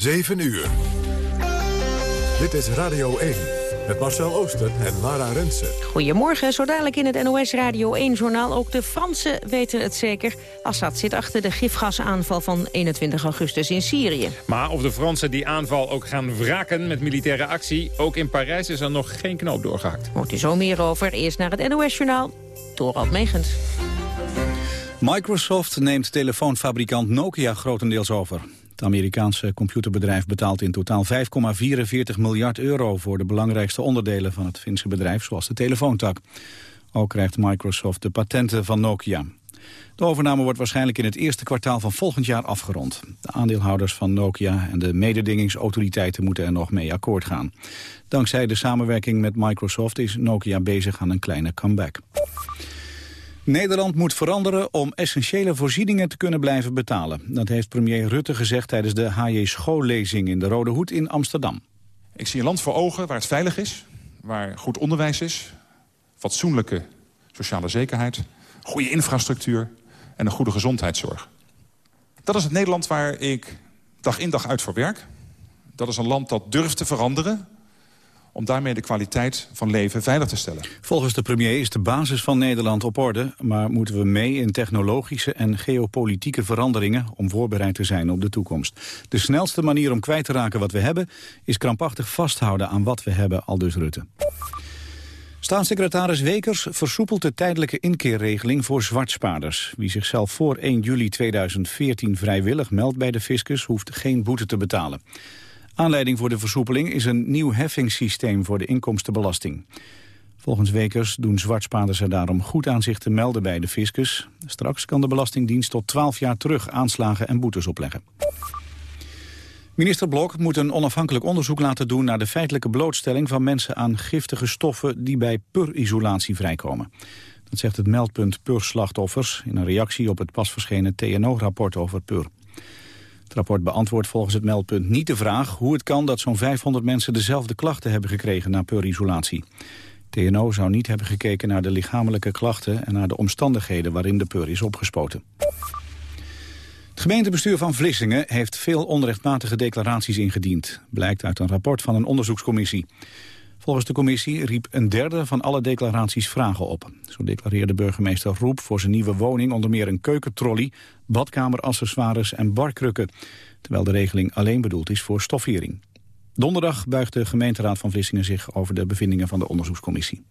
7 uur. Dit is Radio 1 met Marcel Ooster en Lara Rensen. Goedemorgen, zo dadelijk in het NOS Radio 1-journaal. Ook de Fransen weten het zeker. Assad zit achter de gifgasaanval van 21 augustus in Syrië. Maar of de Fransen die aanval ook gaan wraken met militaire actie... ook in Parijs is er nog geen knoop doorgehakt. Hoort u zo meer over. Eerst naar het NOS-journaal. Dorald Megens. Microsoft neemt telefoonfabrikant Nokia grotendeels over. Het Amerikaanse computerbedrijf betaalt in totaal 5,44 miljard euro... voor de belangrijkste onderdelen van het Finse bedrijf, zoals de telefoontak. Ook krijgt Microsoft de patenten van Nokia. De overname wordt waarschijnlijk in het eerste kwartaal van volgend jaar afgerond. De aandeelhouders van Nokia en de mededingingsautoriteiten moeten er nog mee akkoord gaan. Dankzij de samenwerking met Microsoft is Nokia bezig aan een kleine comeback. Nederland moet veranderen om essentiële voorzieningen te kunnen blijven betalen. Dat heeft premier Rutte gezegd tijdens de HJ schoollezing in de Rode Hoed in Amsterdam. Ik zie een land voor ogen waar het veilig is, waar goed onderwijs is... fatsoenlijke sociale zekerheid, goede infrastructuur en een goede gezondheidszorg. Dat is het Nederland waar ik dag in dag uit voor werk. Dat is een land dat durft te veranderen om daarmee de kwaliteit van leven veilig te stellen. Volgens de premier is de basis van Nederland op orde... maar moeten we mee in technologische en geopolitieke veranderingen... om voorbereid te zijn op de toekomst. De snelste manier om kwijt te raken wat we hebben... is krampachtig vasthouden aan wat we hebben, aldus Rutte. Staatssecretaris Wekers versoepelt de tijdelijke inkeerregeling voor zwartspaarders. Wie zichzelf voor 1 juli 2014 vrijwillig meldt bij de fiscus... hoeft geen boete te betalen. Aanleiding voor de versoepeling is een nieuw heffingssysteem voor de inkomstenbelasting. Volgens Wekers doen zwartspaarders er daarom goed aan zich te melden bij de fiscus. Straks kan de Belastingdienst tot 12 jaar terug aanslagen en boetes opleggen. Minister Blok moet een onafhankelijk onderzoek laten doen naar de feitelijke blootstelling van mensen aan giftige stoffen die bij purisolatie vrijkomen. Dat zegt het meldpunt PUR-slachtoffers in een reactie op het pas verschenen TNO-rapport over PUR. Het rapport beantwoordt volgens het meldpunt niet de vraag hoe het kan dat zo'n 500 mensen dezelfde klachten hebben gekregen na peurisolatie. TNO zou niet hebben gekeken naar de lichamelijke klachten en naar de omstandigheden waarin de peur is opgespoten. Het gemeentebestuur van Vlissingen heeft veel onrechtmatige declaraties ingediend. Blijkt uit een rapport van een onderzoekscommissie. Volgens de commissie riep een derde van alle declaraties vragen op. Zo declareerde burgemeester Roep voor zijn nieuwe woning onder meer een keukentrolley, badkameraccessoires en barkrukken. Terwijl de regeling alleen bedoeld is voor stoffering. Donderdag buigt de gemeenteraad van Vlissingen zich over de bevindingen van de onderzoekscommissie.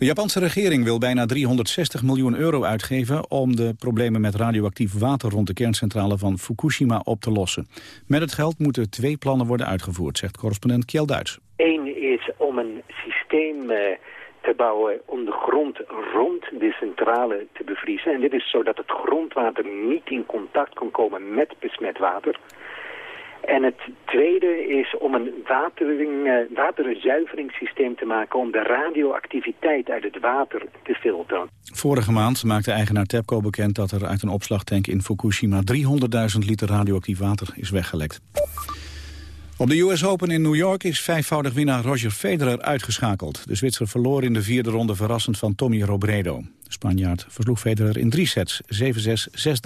De Japanse regering wil bijna 360 miljoen euro uitgeven om de problemen met radioactief water rond de kerncentrale van Fukushima op te lossen. Met het geld moeten twee plannen worden uitgevoerd, zegt correspondent Kjell Duits. Eén is om een systeem eh, te bouwen om de grond rond de centrale te bevriezen. En dit is zodat het grondwater niet in contact kan komen met besmet water. En het tweede is om een watering, uh, waterzuiveringssysteem te maken... om de radioactiviteit uit het water te filteren. Vorige maand maakte eigenaar TEPCO bekend dat er uit een opslagtank in Fukushima 300.000 liter radioactief water is weggelekt. Op de US Open in New York is vijfvoudig winnaar Roger Federer uitgeschakeld. De Zwitser verloor in de vierde ronde verrassend van Tommy Robredo. De Spanjaard versloeg Federer in drie sets, 7-6,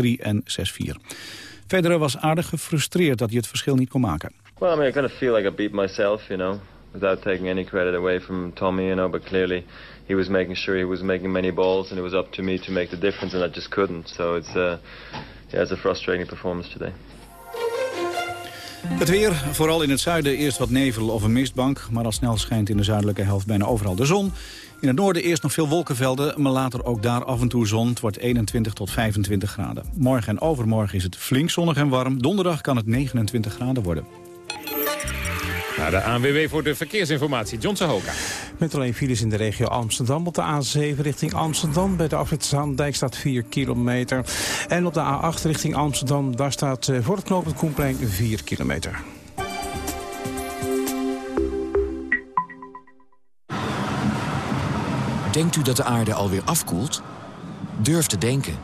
6-3 en 6-4. Federer was aardig gefrustreerd dat hij het verschil niet kon maken. Well, I mean, I kind of feel like I beat myself, you know, without taking any credit away from Tommy, you know, but clearly he was making sure he was making many balls and it was up to me to make the difference and I just couldn't. So it's, uh, yeah, it's a frustrating performance today. Het weer, vooral in het zuiden eerst wat nevel of een mistbank... maar al snel schijnt in de zuidelijke helft bijna overal de zon. In het noorden eerst nog veel wolkenvelden, maar later ook daar af en toe zon. Het wordt 21 tot 25 graden. Morgen en overmorgen is het flink zonnig en warm. Donderdag kan het 29 graden worden. Naar de ANWB voor de verkeersinformatie, John Sahoka. Met alleen files in de regio Amsterdam. Op de A7 richting Amsterdam. Bij de afrit Dijk staat 4 kilometer. En op de A8 richting Amsterdam. Daar staat eh, voor het knooppunt Koenplein 4 kilometer. Denkt u dat de aarde alweer afkoelt? Durf te denken.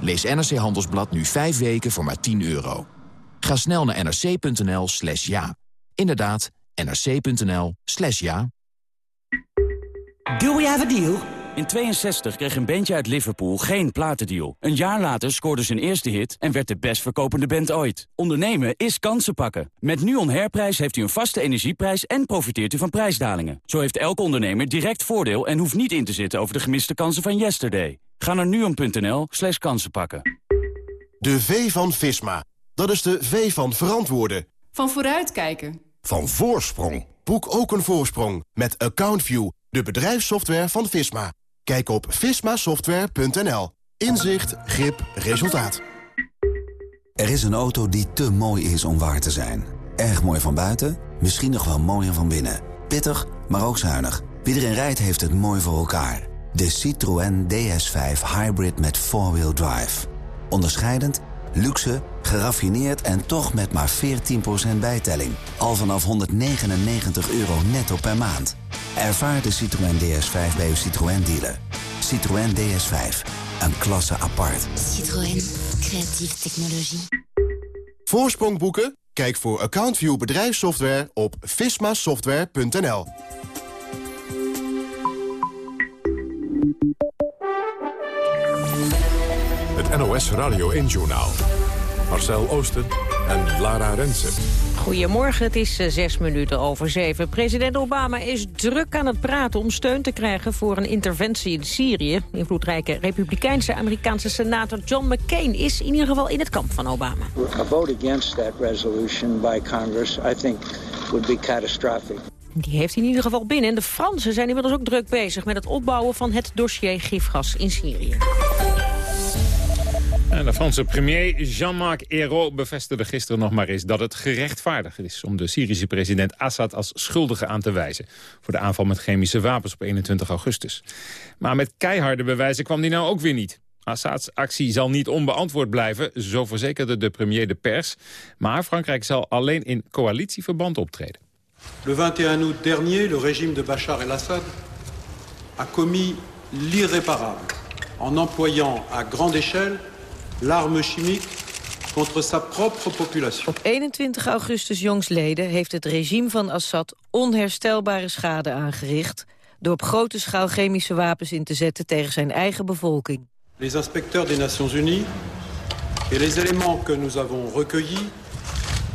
Lees NRC Handelsblad nu 5 weken voor maar 10 euro. Ga snel naar nrc.nl slash ja. Inderdaad, nrc.nl slash ja. Do we have a deal? In 62 kreeg een bandje uit Liverpool geen platendeal. Een jaar later scoorde zijn eerste hit en werd de best verkopende band ooit. Ondernemen is kansen pakken. Met NUON Herprijs heeft u een vaste energieprijs en profiteert u van prijsdalingen. Zo heeft elke ondernemer direct voordeel en hoeft niet in te zitten over de gemiste kansen van yesterday. Ga naar nuon.nl slash kansen pakken. De V van Visma. Dat is de V van verantwoorden. Van vooruitkijken. Van voorsprong. Boek ook een voorsprong met AccountView, de bedrijfssoftware van Visma. Kijk op vismasoftware.nl. Inzicht, grip, resultaat. Er is een auto die te mooi is om waar te zijn. Erg mooi van buiten, misschien nog wel mooier van binnen. Pittig, maar ook zuinig. Wie erin rijdt heeft het mooi voor elkaar. De Citroën DS5 Hybrid met 4-wheel drive. Onderscheidend, luxe, geraffineerd en toch met maar 14% bijtelling. Al vanaf 199 euro netto per maand. Ervaar de Citroën DS5 bij uw Citroën dealer. Citroën DS5, een klasse apart. Citroën, creatieve technologie. Voorsprong boeken? Kijk voor AccountView bedrijfssoftware op vismasoftware.nl. Het NOS Radio 1-journaal. Marcel Oosten en Lara Rensen. Goedemorgen, het is eh, zes minuten over zeven. President Obama is druk aan het praten om steun te krijgen voor een interventie in Syrië. Invloedrijke republikeinse Amerikaanse senator John McCain is in ieder geval in het kamp van Obama. A vote against that resolution by Congress, I think, would be catastrophic. Die heeft hij in ieder geval binnen. En de Fransen zijn inmiddels ook druk bezig met het opbouwen van het dossier gifgas in Syrië. En de Franse premier Jean-Marc Ayrault bevestigde gisteren nog maar eens... dat het gerechtvaardigd is om de Syrische president Assad als schuldige aan te wijzen... voor de aanval met chemische wapens op 21 augustus. Maar met keiharde bewijzen kwam die nou ook weer niet. Assads actie zal niet onbeantwoord blijven, zo verzekerde de premier de pers. Maar Frankrijk zal alleen in coalitieverband optreden. Le 21 août dernier, le régime de Bachar el-Assad a commis l'irréparable en employant à grande échelle l'arme chimique contre sa propre population. Op 21 augustus jongsleden heeft het regime van Assad onherstelbare schade aangericht... door op grote schaal chemische wapens in te zetten tegen zijn eigen bevolking. Les inspecteurs des Nations Unies et les éléments que nous avons recueillis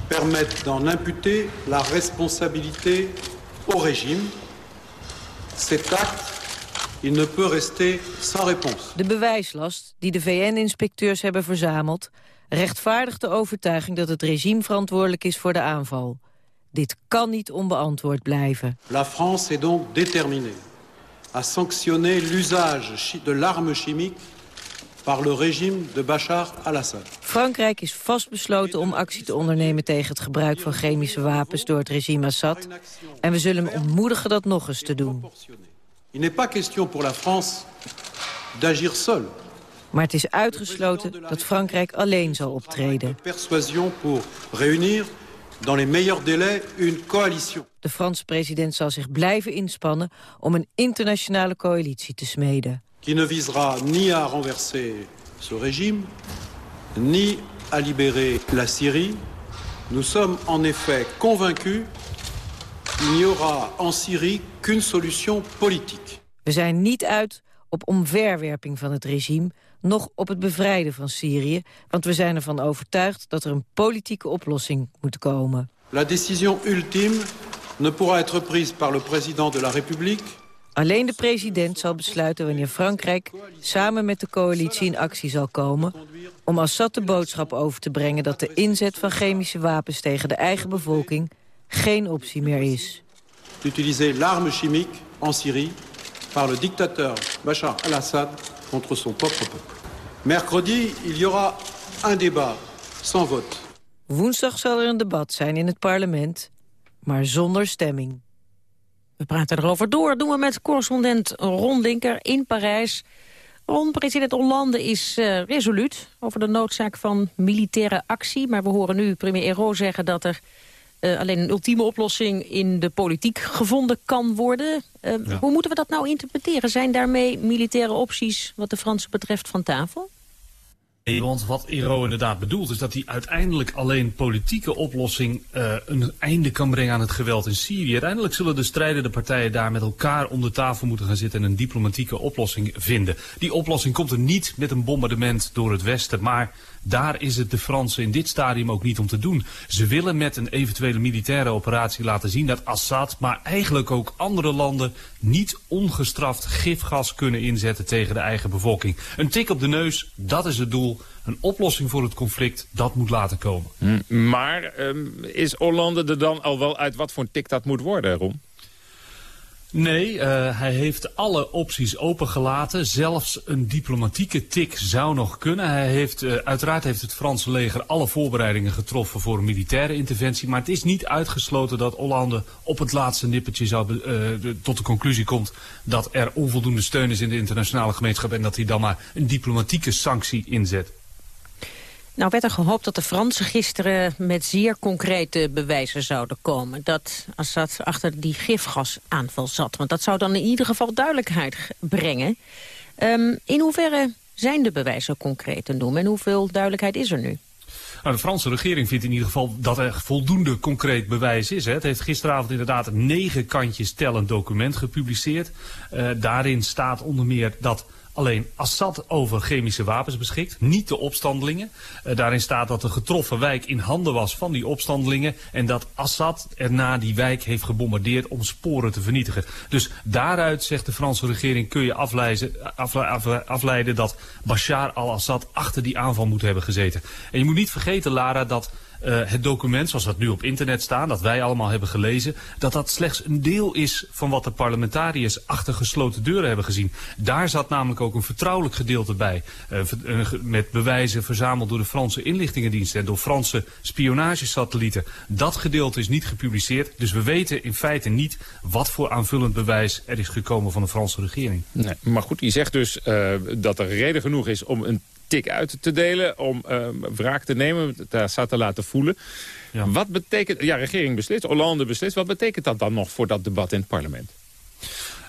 permettent d'en imputer la responsabilité au régime. Cet acte il ne peut rester sans réponse. De bewijslast die de VN-inspecteurs hebben verzameld... rechtvaardigt de overtuiging dat het regime verantwoordelijk is voor de aanval. Dit kan niet onbeantwoord blijven. La France est donc déterminée à sanctionner l'usage de l'arme chimique par le régime de Bachar al-Assad. Frankrijk is vastbesloten om actie te ondernemen tegen het gebruik van chemische wapens door het regime Assad. En we zullen hem ontmoedigen dat nog eens te doen. Il n'est pas question pour la France d'agir seule. Maar het is uitgesloten dat Frankrijk alleen zal optreden. Persuasion pour réunir dans les meilleurs délais une coalition. De Franse president zal zich blijven inspannen om een internationale coalitie te smeden. Qui ne visera ni à renverser ce régime, ni à libérer la Syrie. Nous sommes en effet convaincus il n'y aura en Syrie qu'une solution politique. We zijn niet uit op omverwerping van het regime, nog op het bevrijden van Syrië, want we zijn ervan overtuigd dat er een politieke oplossing moet komen. La décision ultime ne pourra être prise par le président de la République Alleen de president zal besluiten wanneer Frankrijk samen met de coalitie in actie zal komen... om Assad de boodschap over te brengen dat de inzet van chemische wapens tegen de eigen bevolking geen optie meer is. d'utiliser l'arme chimique en Syrie par le dictateur Bachar al-Assad contre son propre peuple. Mercredi, il y aura un débat sans vote. Woensdag zal er een debat zijn in het parlement, maar zonder stemming. We praten erover door. Doen we met correspondent Ron Linker in Parijs. Ron, president Hollande is uh, resoluut over de noodzaak van militaire actie. Maar we horen nu premier Ero zeggen dat er uh, alleen een ultieme oplossing in de politiek gevonden kan worden. Uh, ja. Hoe moeten we dat nou interpreteren? Zijn daarmee militaire opties wat de Fransen betreft van tafel? Want wat Iro inderdaad bedoelt is dat hij uiteindelijk alleen politieke oplossing uh, een einde kan brengen aan het geweld in Syrië. Uiteindelijk zullen de strijdende partijen daar met elkaar om de tafel moeten gaan zitten en een diplomatieke oplossing vinden. Die oplossing komt er niet met een bombardement door het Westen, maar daar is het de Fransen in dit stadium ook niet om te doen. Ze willen met een eventuele militaire operatie laten zien dat Assad, maar eigenlijk ook andere landen, niet ongestraft gifgas kunnen inzetten tegen de eigen bevolking. Een tik op de neus, dat is het doel. Een oplossing voor het conflict, dat moet laten komen. Hm, maar um, is Hollande er dan al wel uit wat voor een tik dat moet worden, Ron? Nee, uh, hij heeft alle opties opengelaten. Zelfs een diplomatieke tik zou nog kunnen. Hij heeft, uh, uiteraard heeft het Franse leger alle voorbereidingen getroffen voor een militaire interventie. Maar het is niet uitgesloten dat Hollande op het laatste nippertje zou, de, tot de conclusie komt dat er onvoldoende steun is in de internationale gemeenschap. En dat hij dan maar een diplomatieke sanctie inzet. Nou werd er gehoopt dat de Fransen gisteren met zeer concrete bewijzen zouden komen. Dat Assad achter die gifgasaanval zat. Want dat zou dan in ieder geval duidelijkheid brengen. Um, in hoeverre zijn de bewijzen concreet te noemen en hoeveel duidelijkheid is er nu? Nou, de Franse regering vindt in ieder geval dat er voldoende concreet bewijs is. Hè. Het heeft gisteravond inderdaad negen kantjes tellend document gepubliceerd. Uh, daarin staat onder meer dat alleen Assad over chemische wapens beschikt, niet de opstandelingen. Uh, daarin staat dat de getroffen wijk in handen was van die opstandelingen en dat Assad erna die wijk heeft gebombardeerd om sporen te vernietigen. Dus daaruit, zegt de Franse regering, kun je afleiden, afleiden, afleiden dat Bashar al-Assad achter die aanval moet hebben gezeten. En je moet niet vergeten, Lara, dat uh, het document zoals dat nu op internet staat, dat wij allemaal hebben gelezen, dat dat slechts een deel is van wat de parlementariërs achter gesloten deuren hebben gezien. Daar zat namelijk ook een vertrouwelijk gedeelte bij, uh, met bewijzen verzameld door de Franse inlichtingendiensten en door Franse spionagesatellieten. Dat gedeelte is niet gepubliceerd, dus we weten in feite niet wat voor aanvullend bewijs er is gekomen van de Franse regering. Nee, maar goed, je zegt dus uh, dat er reden genoeg is om een tik uit te delen, om uh, wraak te nemen, het Assad te laten voelen. Ja. Wat betekent, ja, regering beslist, Hollande beslist, wat betekent dat dan nog voor dat debat in het parlement?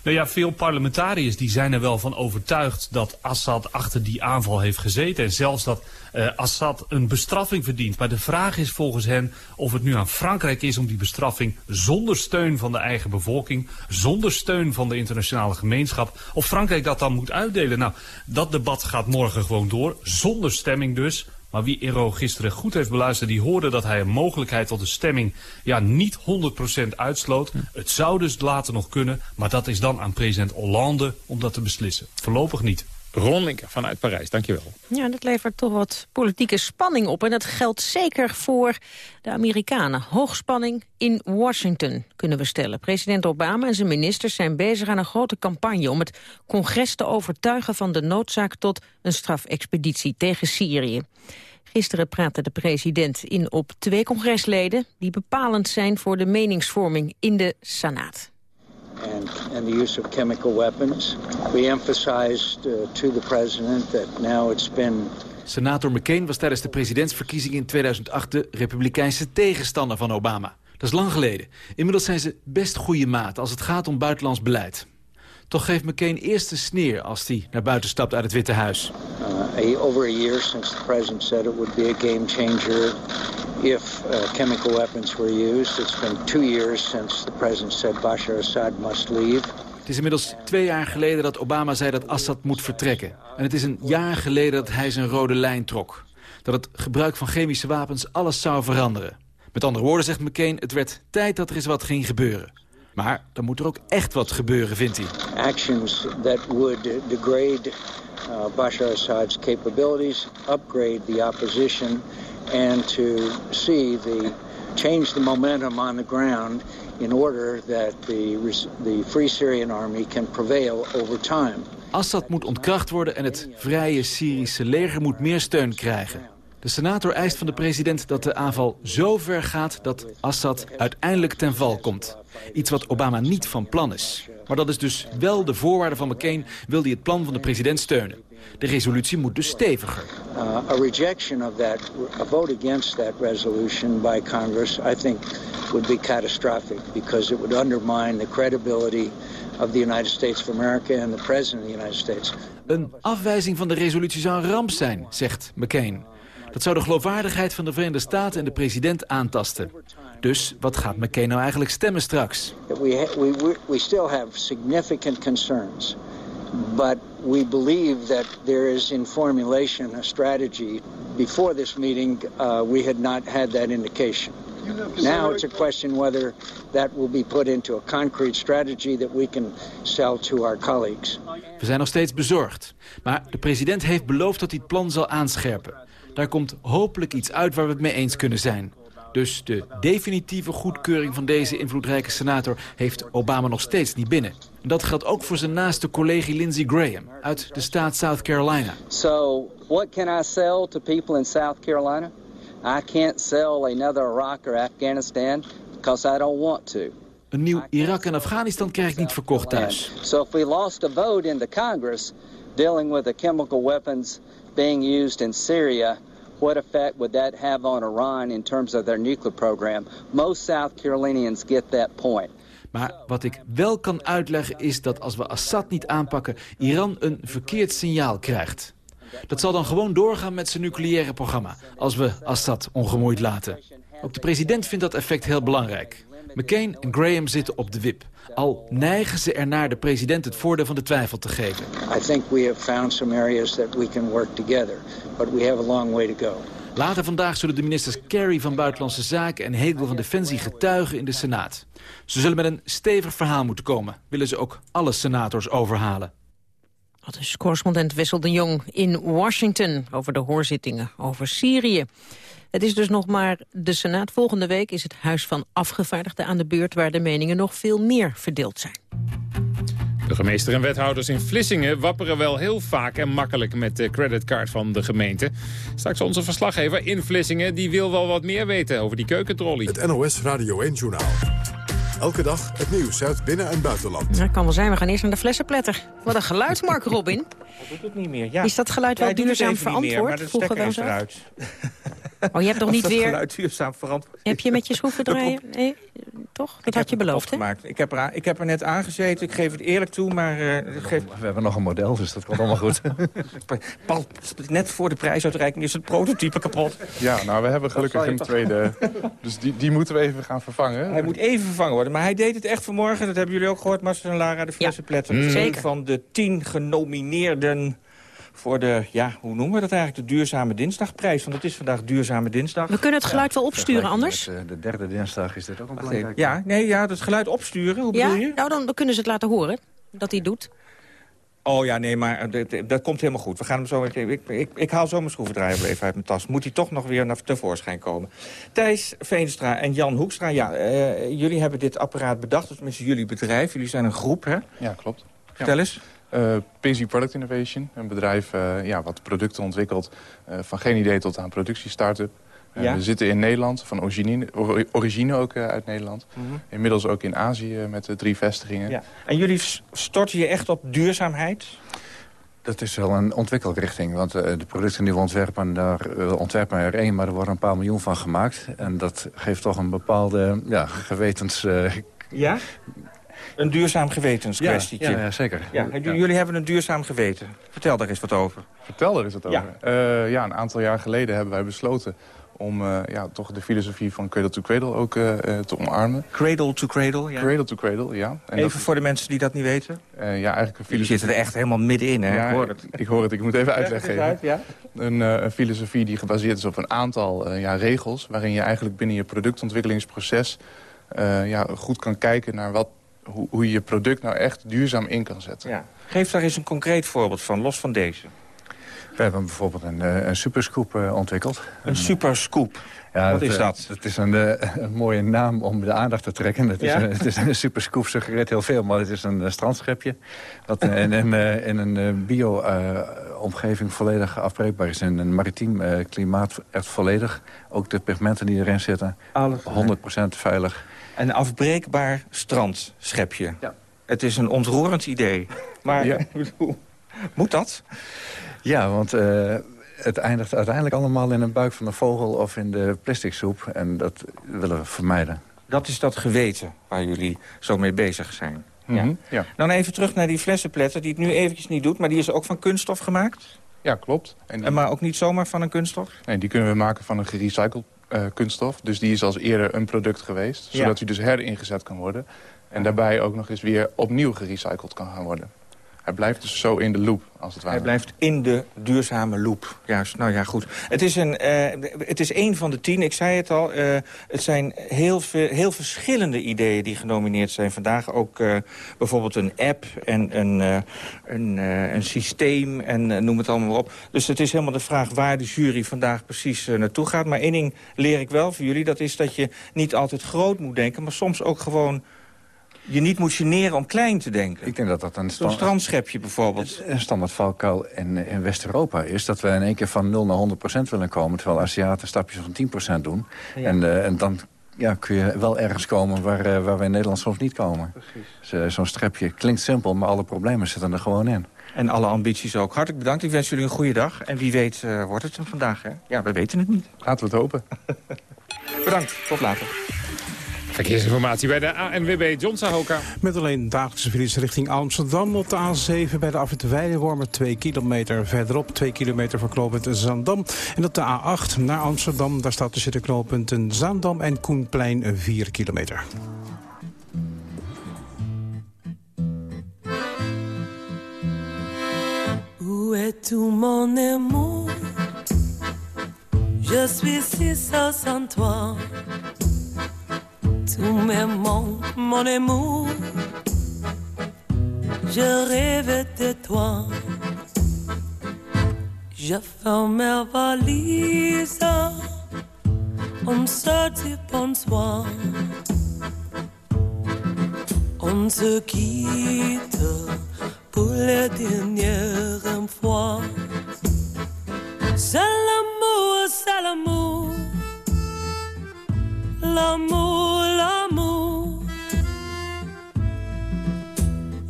Nou ja, veel parlementariërs die zijn er wel van overtuigd dat Assad achter die aanval heeft gezeten. En zelfs dat uh, Assad een bestraffing verdient. Maar de vraag is volgens hen of het nu aan Frankrijk is om die bestraffing zonder steun van de eigen bevolking, zonder steun van de internationale gemeenschap, of Frankrijk dat dan moet uitdelen. Nou, dat debat gaat morgen gewoon door, zonder stemming dus. Maar wie Ero gisteren goed heeft beluisterd, die hoorde dat hij een mogelijkheid tot de stemming ja, niet 100% uitsloot. Het zou dus later nog kunnen, maar dat is dan aan president Hollande om dat te beslissen. Voorlopig niet. Ron vanuit Parijs, dankjewel. Ja, dat levert toch wat politieke spanning op. En dat geldt zeker voor de Amerikanen. Hoogspanning in Washington kunnen we stellen. President Obama en zijn ministers zijn bezig aan een grote campagne... om het congres te overtuigen van de noodzaak tot een strafexpeditie tegen Syrië. Gisteren praatte de president in op twee congresleden... die bepalend zijn voor de meningsvorming in de Senaat. And, and the use of chemical weapons. We emphasized uh, to the president that now it's been Senator McCain was tijdens de presidentsverkiezingen in 2008 de republikeinse tegenstander van Obama. Dat is lang geleden. Inmiddels zijn ze best goede maat als het gaat om buitenlands beleid. Toch geeft McCain eerst de sneer als hij naar buiten stapt uit het Witte Huis. Uh, over a year since the president said it would be a game changer if uh, chemical weapons were used. It's been two years since the president said Bashar Assad must leave. Het is inmiddels twee jaar geleden dat Obama zei dat Assad moet vertrekken. En het is een jaar geleden dat hij zijn rode lijn trok. Dat het gebruik van chemische wapens alles zou veranderen. Met andere woorden zegt McCain, het werd tijd dat er eens wat ging gebeuren. Maar dan moet er ook echt wat gebeuren, vindt hij. Actions that would degrade uh, Bashar Assad's capabilities, upgrade the opposition and to see the change the momentum on the ground in order that the, the Free Syrian Army can prevail over time. Assad moet ontkracht worden en het vrije Syrische leger moet meer steun krijgen. De senator eist van de president dat de aanval zo ver gaat dat Assad uiteindelijk ten val komt. Iets wat Obama niet van plan is. Maar dat is dus wel de voorwaarde van McCain, wil hij het plan van de president steunen. De resolutie moet dus steviger. Uh, a rejection of that, a vote against that resolution by Congress, I think would be catastrophic because it would undermine the credibility of the United States of America and the President of the United States. Een afwijzing van de resolutie zou een ramp zijn, zegt McCain. Dat zou de geloofwaardigheid van de Verenigde Staten en de president aantasten. Dus wat gaat McCain nou eigenlijk stemmen straks? We, we, we still have significant concerns. But we believe that there is in formulation a strategy. Before this meeting, uh, we had not had that indication. Now it's a question whether that will be put into a concrete strategy that we can sell to our colleagues. We zijn nog steeds bezorgd. Maar de president heeft beloofd dat hij het plan zal aanscherpen. Daar komt hopelijk iets uit waar we het mee eens kunnen zijn. Dus de definitieve goedkeuring van deze invloedrijke senator heeft Obama nog steeds niet binnen. En dat geldt ook voor zijn naaste collega Lindsey Graham uit de staat South Carolina. So, what can I sell to people in South Carolina? I can't sell another Iraq or Afghanistan because I don't want to. Een nieuw Irak en Afghanistan krijg ik niet verkocht thuis. So if we lost a vote in the Congress dealing with the chemical weapons being used in Syria, what effect would that have on Iran in terms of their nuclear program? Most South Carolinians get that point. Maar wat ik wel kan uitleggen is dat als we Assad niet aanpakken... Iran een verkeerd signaal krijgt. Dat zal dan gewoon doorgaan met zijn nucleaire programma... als we Assad ongemoeid laten. Ook de president vindt dat effect heel belangrijk. McCain en Graham zitten op de wip. Al neigen ze ernaar de president het voordeel van de twijfel te geven. I think we have found some areas that we can work together, but we have a long way to go. Later vandaag zullen de ministers Kerry van Buitenlandse Zaken en Hegel van Defensie getuigen in de Senaat. Ze zullen met een stevig verhaal moeten komen. Willen ze ook alle senators overhalen. Dat is correspondent Wessel de Jong in Washington over de hoorzittingen over Syrië. Het is dus nog maar de Senaat. Volgende week is het Huis van Afgevaardigden aan de beurt... waar de meningen nog veel meer verdeeld zijn. Burgemeester en wethouders in Vlissingen wapperen wel heel vaak en makkelijk met de creditcard van de gemeente. Straks onze verslaggever in Vlissingen, die wil wel wat meer weten over die keukentrolley. Het NOS Radio 1 Journaal. Elke dag het nieuws uit binnen- en buitenland. Dat kan wel zijn, we gaan eerst naar de flessenpletter. Wat een geluid, Mark Robin. Dat doet het niet meer, ja. Is dat geluid wel hij doet het duurzaam niet meer, verantwoord? maar de Vroeger stekker is eruit. Oh, je hebt nog niet dat weer... geluid duurzaam verantwoord. Heb je met je schroevendraaier? Nee, toch? Dat had je beloofd, hè? Ik, heb er, ik heb er net aangezeten, ik geef het eerlijk toe, maar... eh. We hebben nog een model, dus dat komt allemaal goed. Paul, net voor de prijsuitreiking is het prototype kapot. Ja, nou, we hebben gelukkig een tweede. Dus die, die moeten we even gaan vervangen. Hij moet even vervangen worden, maar hij deed het echt vanmorgen. Dat hebben jullie ook gehoord, Marcel en Lara, de flessenpletter. Mm. Een Zeker. van de tien genomineerden voor de, ja, hoe noemen we dat eigenlijk, de duurzame dinsdagprijs. Want het is vandaag duurzame dinsdag. We kunnen het geluid wel opsturen anders. Met, eh, de derde dinsdag is dit ook een belangrijk. Ja, nee, ja, het geluid opsturen, hoe Ja? bedoel je? Nou, dan, dan kunnen ze het laten horen dat hij het doet. Oh ja, nee, maar eh, dat, dat komt helemaal goed. We gaan hem zo even, ik, ik, ik haal zo mijn schroevendraaier even uit mijn tas. Moet hij toch nog weer naar tevoorschijn komen. Thijs Veenstra en Jan Hoekstra, ja, eh, jullie hebben dit apparaat bedacht. Dus tenminste jullie bedrijf. Jullie zijn een groep, hè? Ja, klopt. Vertel Ja. eens. Eh, Busy Product Innovation, een bedrijf eh, ja, wat producten ontwikkelt eh, van geen idee tot aan productie-startup. Eh, Ja. We zitten in Nederland, van origine, or- origine ook eh, uit Nederland. Mhm. Inmiddels ook in Azië met de drie vestigingen. Ja. En jullie storten je echt op duurzaamheid? Dat is wel een ontwikkelrichting, want eh, de producten die we ontwerpen, daar eh, ontwerpen we er één, maar er worden een paar miljoen van gemaakt. En dat geeft toch een bepaalde ja, gewetens... eh, Ja? Een duurzaam gewetenskwestietje. Ja, ja, ja, zeker. Ja, jullie hebben een duurzaam geweten. Vertel daar eens wat over. Vertel daar eens wat over. Eh, ja, een aantal jaar geleden hebben wij besloten om eh, ja, toch de filosofie van cradle to cradle ook eh, eh, te omarmen. Cradle to cradle, ja. Cradle to cradle, ja. En Even dat- voor de mensen die dat niet weten. eh, ja, eigenlijk een filosofie... zitten er echt helemaal middenin, hè? Ja, ik hoor het. Ik hoor het, ik moet even uitleg Leg het eens geven. uit, ja. Een, eh, een filosofie die gebaseerd is op een aantal eh, ja, regels... waarin je eigenlijk binnen je productontwikkelingsproces... eh, ja, goed kan kijken naar wat, hoe, hoe je je product nou echt duurzaam in kan zetten. Ja. Geef daar eens een concreet voorbeeld van, los van deze. We hebben bijvoorbeeld een, eh, een superscoop eh, ontwikkeld. Een superscoop? Ja, Wat is eh, dat? Het is een, eh, een mooie naam om de aandacht te trekken. Het is, een, het is een superscoop, suggereert heel veel, maar het is een eh, strandschepje. Dat eh, in, in, eh, in een bio-omgeving volledig afbreekbaar is. In een maritiem eh, klimaat echt volledig. Ook de pigmenten die erin zitten, Alles. 100% veilig. Een afbreekbaar strandschepje. Ja. Het is een ontroerend idee. Maar Ja. bedoel, moet dat? Ja, want eh, het eindigt uiteindelijk allemaal in een buik van een vogel of in de plastic soep. En dat willen we vermijden. Dat is dat geweten waar jullie zo mee bezig zijn. Ja. Mhm, ja. Dan even terug naar die flessenpletter die het nu eventjes niet doet. Maar die is ook van kunststof gemaakt? Ja, klopt. En En maar ook niet zomaar van een kunststof? Nee, die kunnen we maken van een gerecycled eh, kunststof. Dus die is als eerder een product geweest. Ja. Zodat hij dus heringezet kan worden. En daarbij ook nog eens weer opnieuw gerecycled kan gaan worden. Hij blijft dus zo in de loop, als het ware. Hij blijft in de duurzame loop. Juist, nou ja, goed. Het is een, eh, het is één van de tien, ik zei het al. eh, het zijn heel, veel, heel verschillende ideeën die genomineerd zijn vandaag. Ook eh, bijvoorbeeld een app en een, een, een systeem en noem het allemaal op. Dus het is helemaal de vraag waar de jury vandaag precies naartoe gaat. Maar één ding leer ik wel voor jullie. Dat is dat je niet altijd groot moet denken, maar soms ook gewoon... je niet moet generen om klein te denken. Ik denk dat dat een Zo'n stand- strandschepje bijvoorbeeld. een standaard valkuil in, in West-Europa is... dat we in één keer van 0 naar 100% willen komen... terwijl Aziaten stapjes van 10% doen. Ja. En, eh, en dan ja, kun je wel ergens komen waar, eh, waar we in Nederland soms niet komen. Dus, eh, Zo'n strepje klinkt simpel, maar alle problemen zitten er gewoon in. En alle ambities ook. Hartelijk bedankt. Ik wens jullie een goede dag. En wie weet wordt het hem vandaag, hè? Ja, we weten het niet. Laten we het hopen. Bedankt. Tot later. Verkeersinformatie bij de ANWB John Sahoka. Met alleen dagelijkse files richting Amsterdam op de A7 bij de afrit Weidewormer 2 kilometer. Verderop 2 kilometer voor knooppunt Zaandam. En op de A8 naar Amsterdam, daar staat tussen de knooppunten Zaandam en Koenplein 4 kilometer. Où est tout mon amour Je suis si sans toi. Tout me manque, mon amour. Je rêve de toi. Je ferme mes valises. On se dit bonsoir. On se quitte pour la dernière fois. C'est l'amour, c'est l'amour. L'amour, l'amour.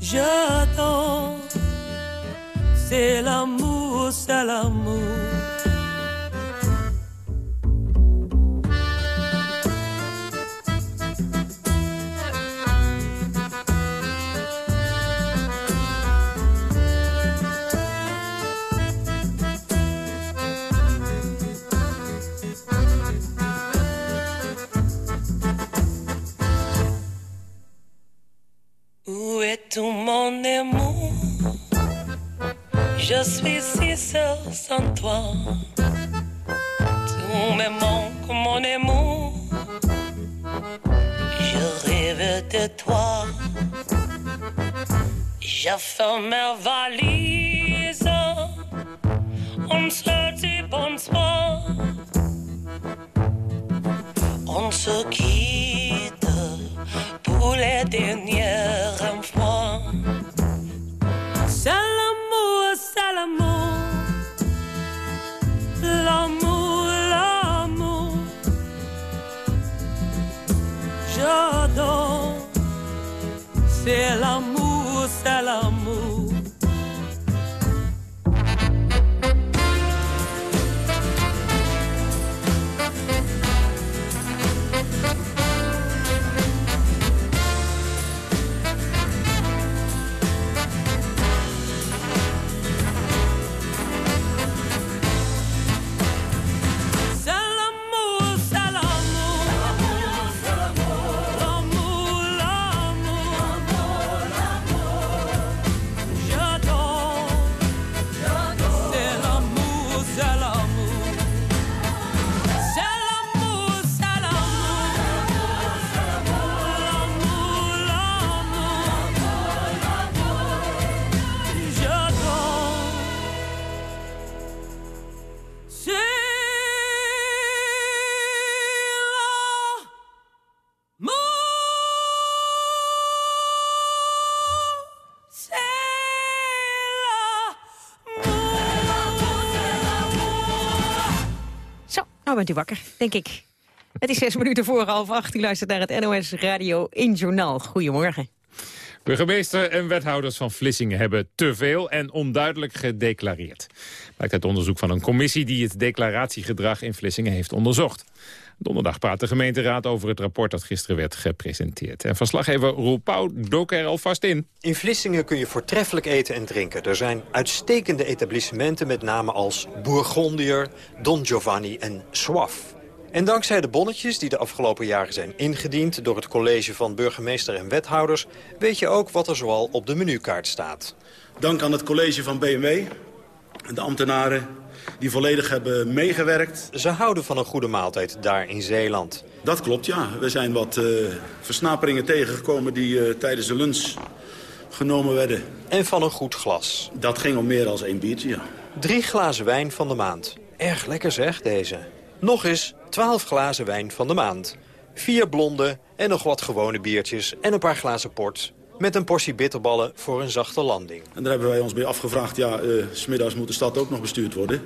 J'adore. C'est l'amour, c'est l'amour. Mon amour Je suis si seul sans toi. Tout me manque, mon amour. Je rêve de toi. Je fais mes valises. On se dit bonsoir. On se quitte pour les dernières l'amour, bent u wakker, denk ik. Het is zes minuten voor half acht. U luistert naar het NOS Radio 1 Journaal. Goedemorgen. Burgemeester en wethouders van Vlissingen hebben te veel en onduidelijk gedeclareerd. Blijkt uit onderzoek van een commissie die het declaratiegedrag in Vlissingen heeft onderzocht. Donderdag praat de gemeenteraad over het rapport dat gisteren werd gepresenteerd. En verslaggever Roel Pauw dook er alvast in. In Vlissingen kun je voortreffelijk eten en drinken. Er zijn uitstekende etablissementen met namen als Bourgondier, Don Giovanni en Soif. En dankzij de bonnetjes die de afgelopen jaren zijn ingediend... door het college van burgemeester en wethouders... weet je ook wat er zoal op de menukaart staat. Dank aan het college van BMW de ambtenaren die volledig hebben meegewerkt. Ze houden van een goede maaltijd daar in Zeeland. Dat klopt, ja. We zijn wat uh, versnaperingen tegengekomen die uh, tijdens de lunch genomen werden. En van een goed glas. Dat ging om meer dan één biertje, ja. Drie glazen wijn van de maand. Erg lekker zeg, deze. Nog eens 12 glazen wijn van de maand. Vier blonde en nog wat gewone biertjes en een paar glazen port. Met een portie bitterballen voor een zachte landing. En daar hebben wij ons bij afgevraagd, ja, uh, smiddags moet de stad ook nog bestuurd worden.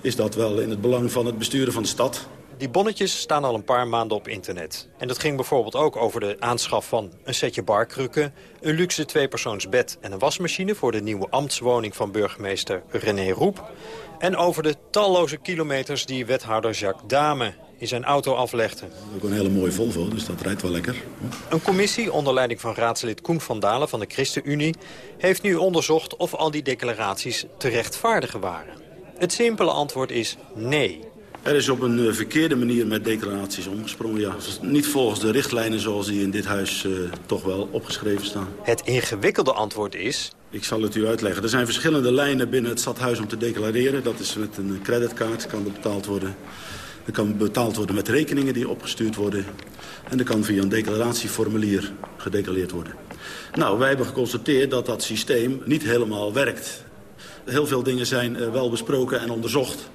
Is dat wel in het belang van het besturen van de stad? Die bonnetjes staan al een paar maanden op internet. En dat ging bijvoorbeeld ook over de aanschaf van een setje barkrukken... een luxe tweepersoonsbed en een wasmachine... voor de nieuwe ambtswoning van burgemeester René Roep... en over de talloze kilometers die wethouder Jacques Dame in zijn auto aflegde. Ook een hele mooie Volvo, dus dat rijdt wel lekker. Een commissie onder leiding van raadslid Koen van Dalen van de ChristenUnie... heeft nu onderzocht of al die declaraties te rechtvaardigen waren. Het simpele antwoord is nee. Er is op een uh, verkeerde manier met declaraties omgesprongen, ja. Niet volgens de richtlijnen zoals die in dit huis uh, toch wel opgeschreven staan. Het ingewikkelde antwoord is... Ik zal het u uitleggen. Er zijn verschillende lijnen binnen het stadhuis om te declareren. Dat is met een creditcard, kan dat betaald worden. Er kan betaald worden met rekeningen die opgestuurd worden. En er kan via een declaratieformulier gedeclareerd worden. Nou, wij hebben geconstateerd dat dat systeem niet helemaal werkt. Heel veel dingen zijn uh, wel besproken en onderzocht.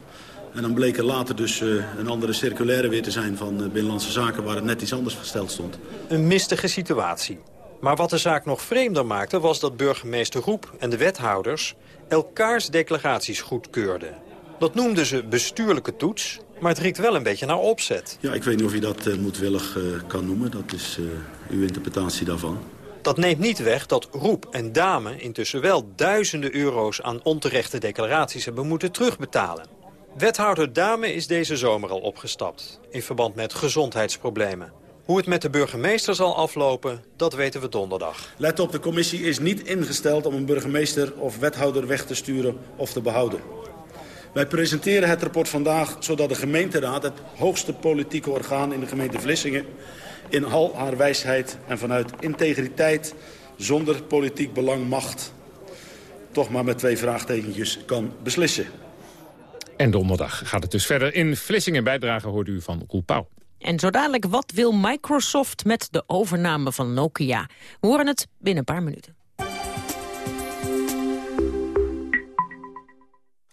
En dan bleek er later dus uh, een andere circulaire weer te zijn van uh, Binnenlandse Zaken... waar het net iets anders gesteld stond. Een mistige situatie. Maar wat de zaak nog vreemder maakte was dat burgemeester Roep en de wethouders... elkaars declaraties goedkeurden. Dat noemden ze bestuurlijke toets, maar het riekt wel een beetje naar opzet. Ja, ik weet niet of je dat uh, moedwillig uh, kan noemen. Dat is uh, uw interpretatie daarvan. Dat neemt niet weg dat Roep en Dame intussen wel duizenden euro's aan onterechte declaraties hebben moeten terugbetalen. Wethouder Dame is deze zomer al opgestapt, in verband met gezondheidsproblemen. Hoe het met de burgemeester zal aflopen, dat weten we donderdag. Let op, de commissie is niet ingesteld om een burgemeester of wethouder weg te sturen of te behouden. Wij presenteren het rapport vandaag zodat de gemeenteraad, het hoogste politieke orgaan in de gemeente Vlissingen, in al haar wijsheid en vanuit integriteit, zonder politiek belang macht, toch maar met twee vraagtekentjes kan beslissen. En donderdag gaat het dus verder. In Vlissingen bijdrage hoort u van Roel Pauw. En zo dadelijk, wat wil Microsoft met de overname van Nokia? We horen het binnen een paar minuten.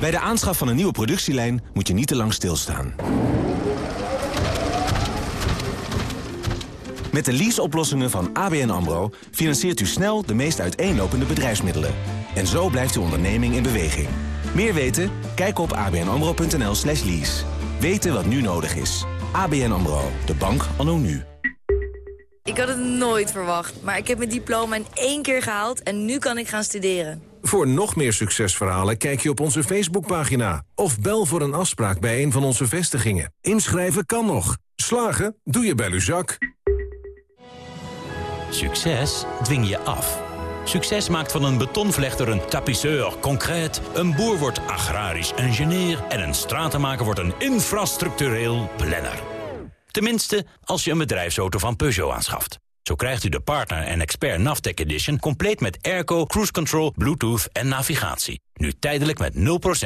Bij de aanschaf van een nieuwe productielijn moet je niet te lang stilstaan. Met de leaseoplossingen van ABN AMRO financiert u snel de meest uiteenlopende bedrijfsmiddelen. En zo blijft uw onderneming in beweging. Meer weten? Kijk op abnamro.nl slash lease. Weten wat nu nodig is. ABN AMRO, de bank anno nu. Ik had het nooit verwacht, maar ik heb mijn diploma in één keer gehaald... en nu kan ik gaan studeren. Voor nog meer succesverhalen kijk je op onze Facebookpagina... of bel voor een afspraak bij een van onze vestigingen. Inschrijven kan nog. Slagen doe je bij Luzak. Succes dwing je af. Succes maakt van een betonvlechter een tapisseur concreet... een boer wordt agrarisch ingenieur... en een stratenmaker wordt een infrastructureel planner. Tenminste, als je een bedrijfsauto van Peugeot aanschaft. Zo krijgt u de Partner en Expert Navtec Edition... compleet met airco, cruise control, bluetooth en navigatie. Nu tijdelijk met 0%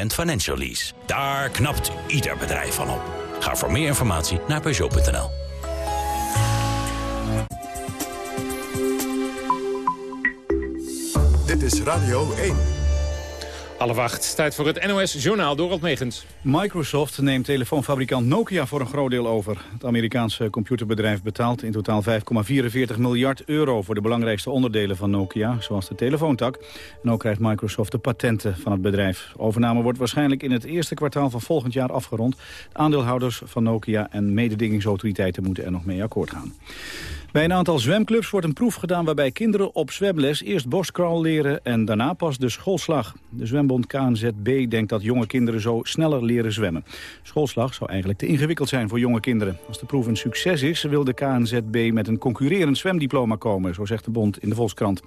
financial lease. Daar knapt ieder bedrijf van op. Ga voor meer informatie naar Peugeot.nl. Dit is Radio 1. Half acht, tijd voor het NOS-journaal Dorald Megens. Microsoft neemt telefoonfabrikant Nokia voor een groot deel over. Het Amerikaanse computerbedrijf betaalt in totaal 5,44 miljard euro... voor de belangrijkste onderdelen van Nokia, zoals de telefoontak. En ook krijgt Microsoft de patenten van het bedrijf. overname wordt waarschijnlijk in het eerste kwartaal van volgend jaar afgerond. De aandeelhouders van Nokia en mededingingsautoriteiten moeten er nog mee akkoord gaan. Bij een aantal zwemclubs wordt een proef gedaan waarbij kinderen op zwemles eerst borstcrawl leren en daarna pas de schoolslag. De zwembond KNZB denkt dat jonge kinderen zo sneller leren zwemmen. Schoolslag zou eigenlijk te ingewikkeld zijn voor jonge kinderen. Als de proef een succes is, wil de KNZB met een concurrerend zwemdiploma komen, zo zegt de bond in de Volkskrant.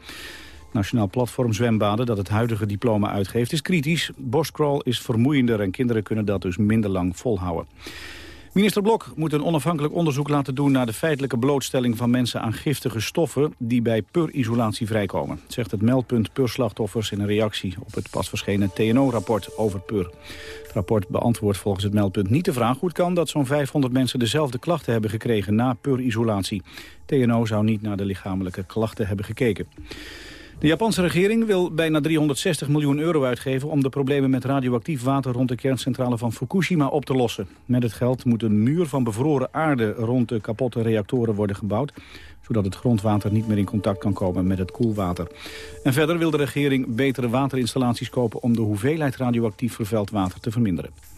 Nationaal Platform Zwembaden dat het huidige diploma uitgeeft is kritisch. Borstcrawl is vermoeiender en kinderen kunnen dat dus minder lang volhouden. Minister Blok moet een onafhankelijk onderzoek laten doen... naar de feitelijke blootstelling van mensen aan giftige stoffen... die bij pur-isolatie vrijkomen, zegt het meldpunt Pur-slachtoffers... in een reactie op het pas verschenen TNO-rapport over pur. Het rapport beantwoordt volgens het meldpunt niet de vraag hoe het kan... dat zo'n 500 mensen dezelfde klachten hebben gekregen na pur-isolatie. TNO zou niet naar de lichamelijke klachten hebben gekeken. De Japanse regering wil bijna 360 miljoen euro uitgeven... om de problemen met radioactief water rond de kerncentrale van Fukushima op te lossen. Met het geld moet een muur van bevroren aarde rond de kapotte reactoren worden gebouwd zodat het grondwater niet meer in contact kan komen met het koelwater. En verder wil de regering betere waterinstallaties kopen... om de hoeveelheid radioactief vervuild water te verminderen.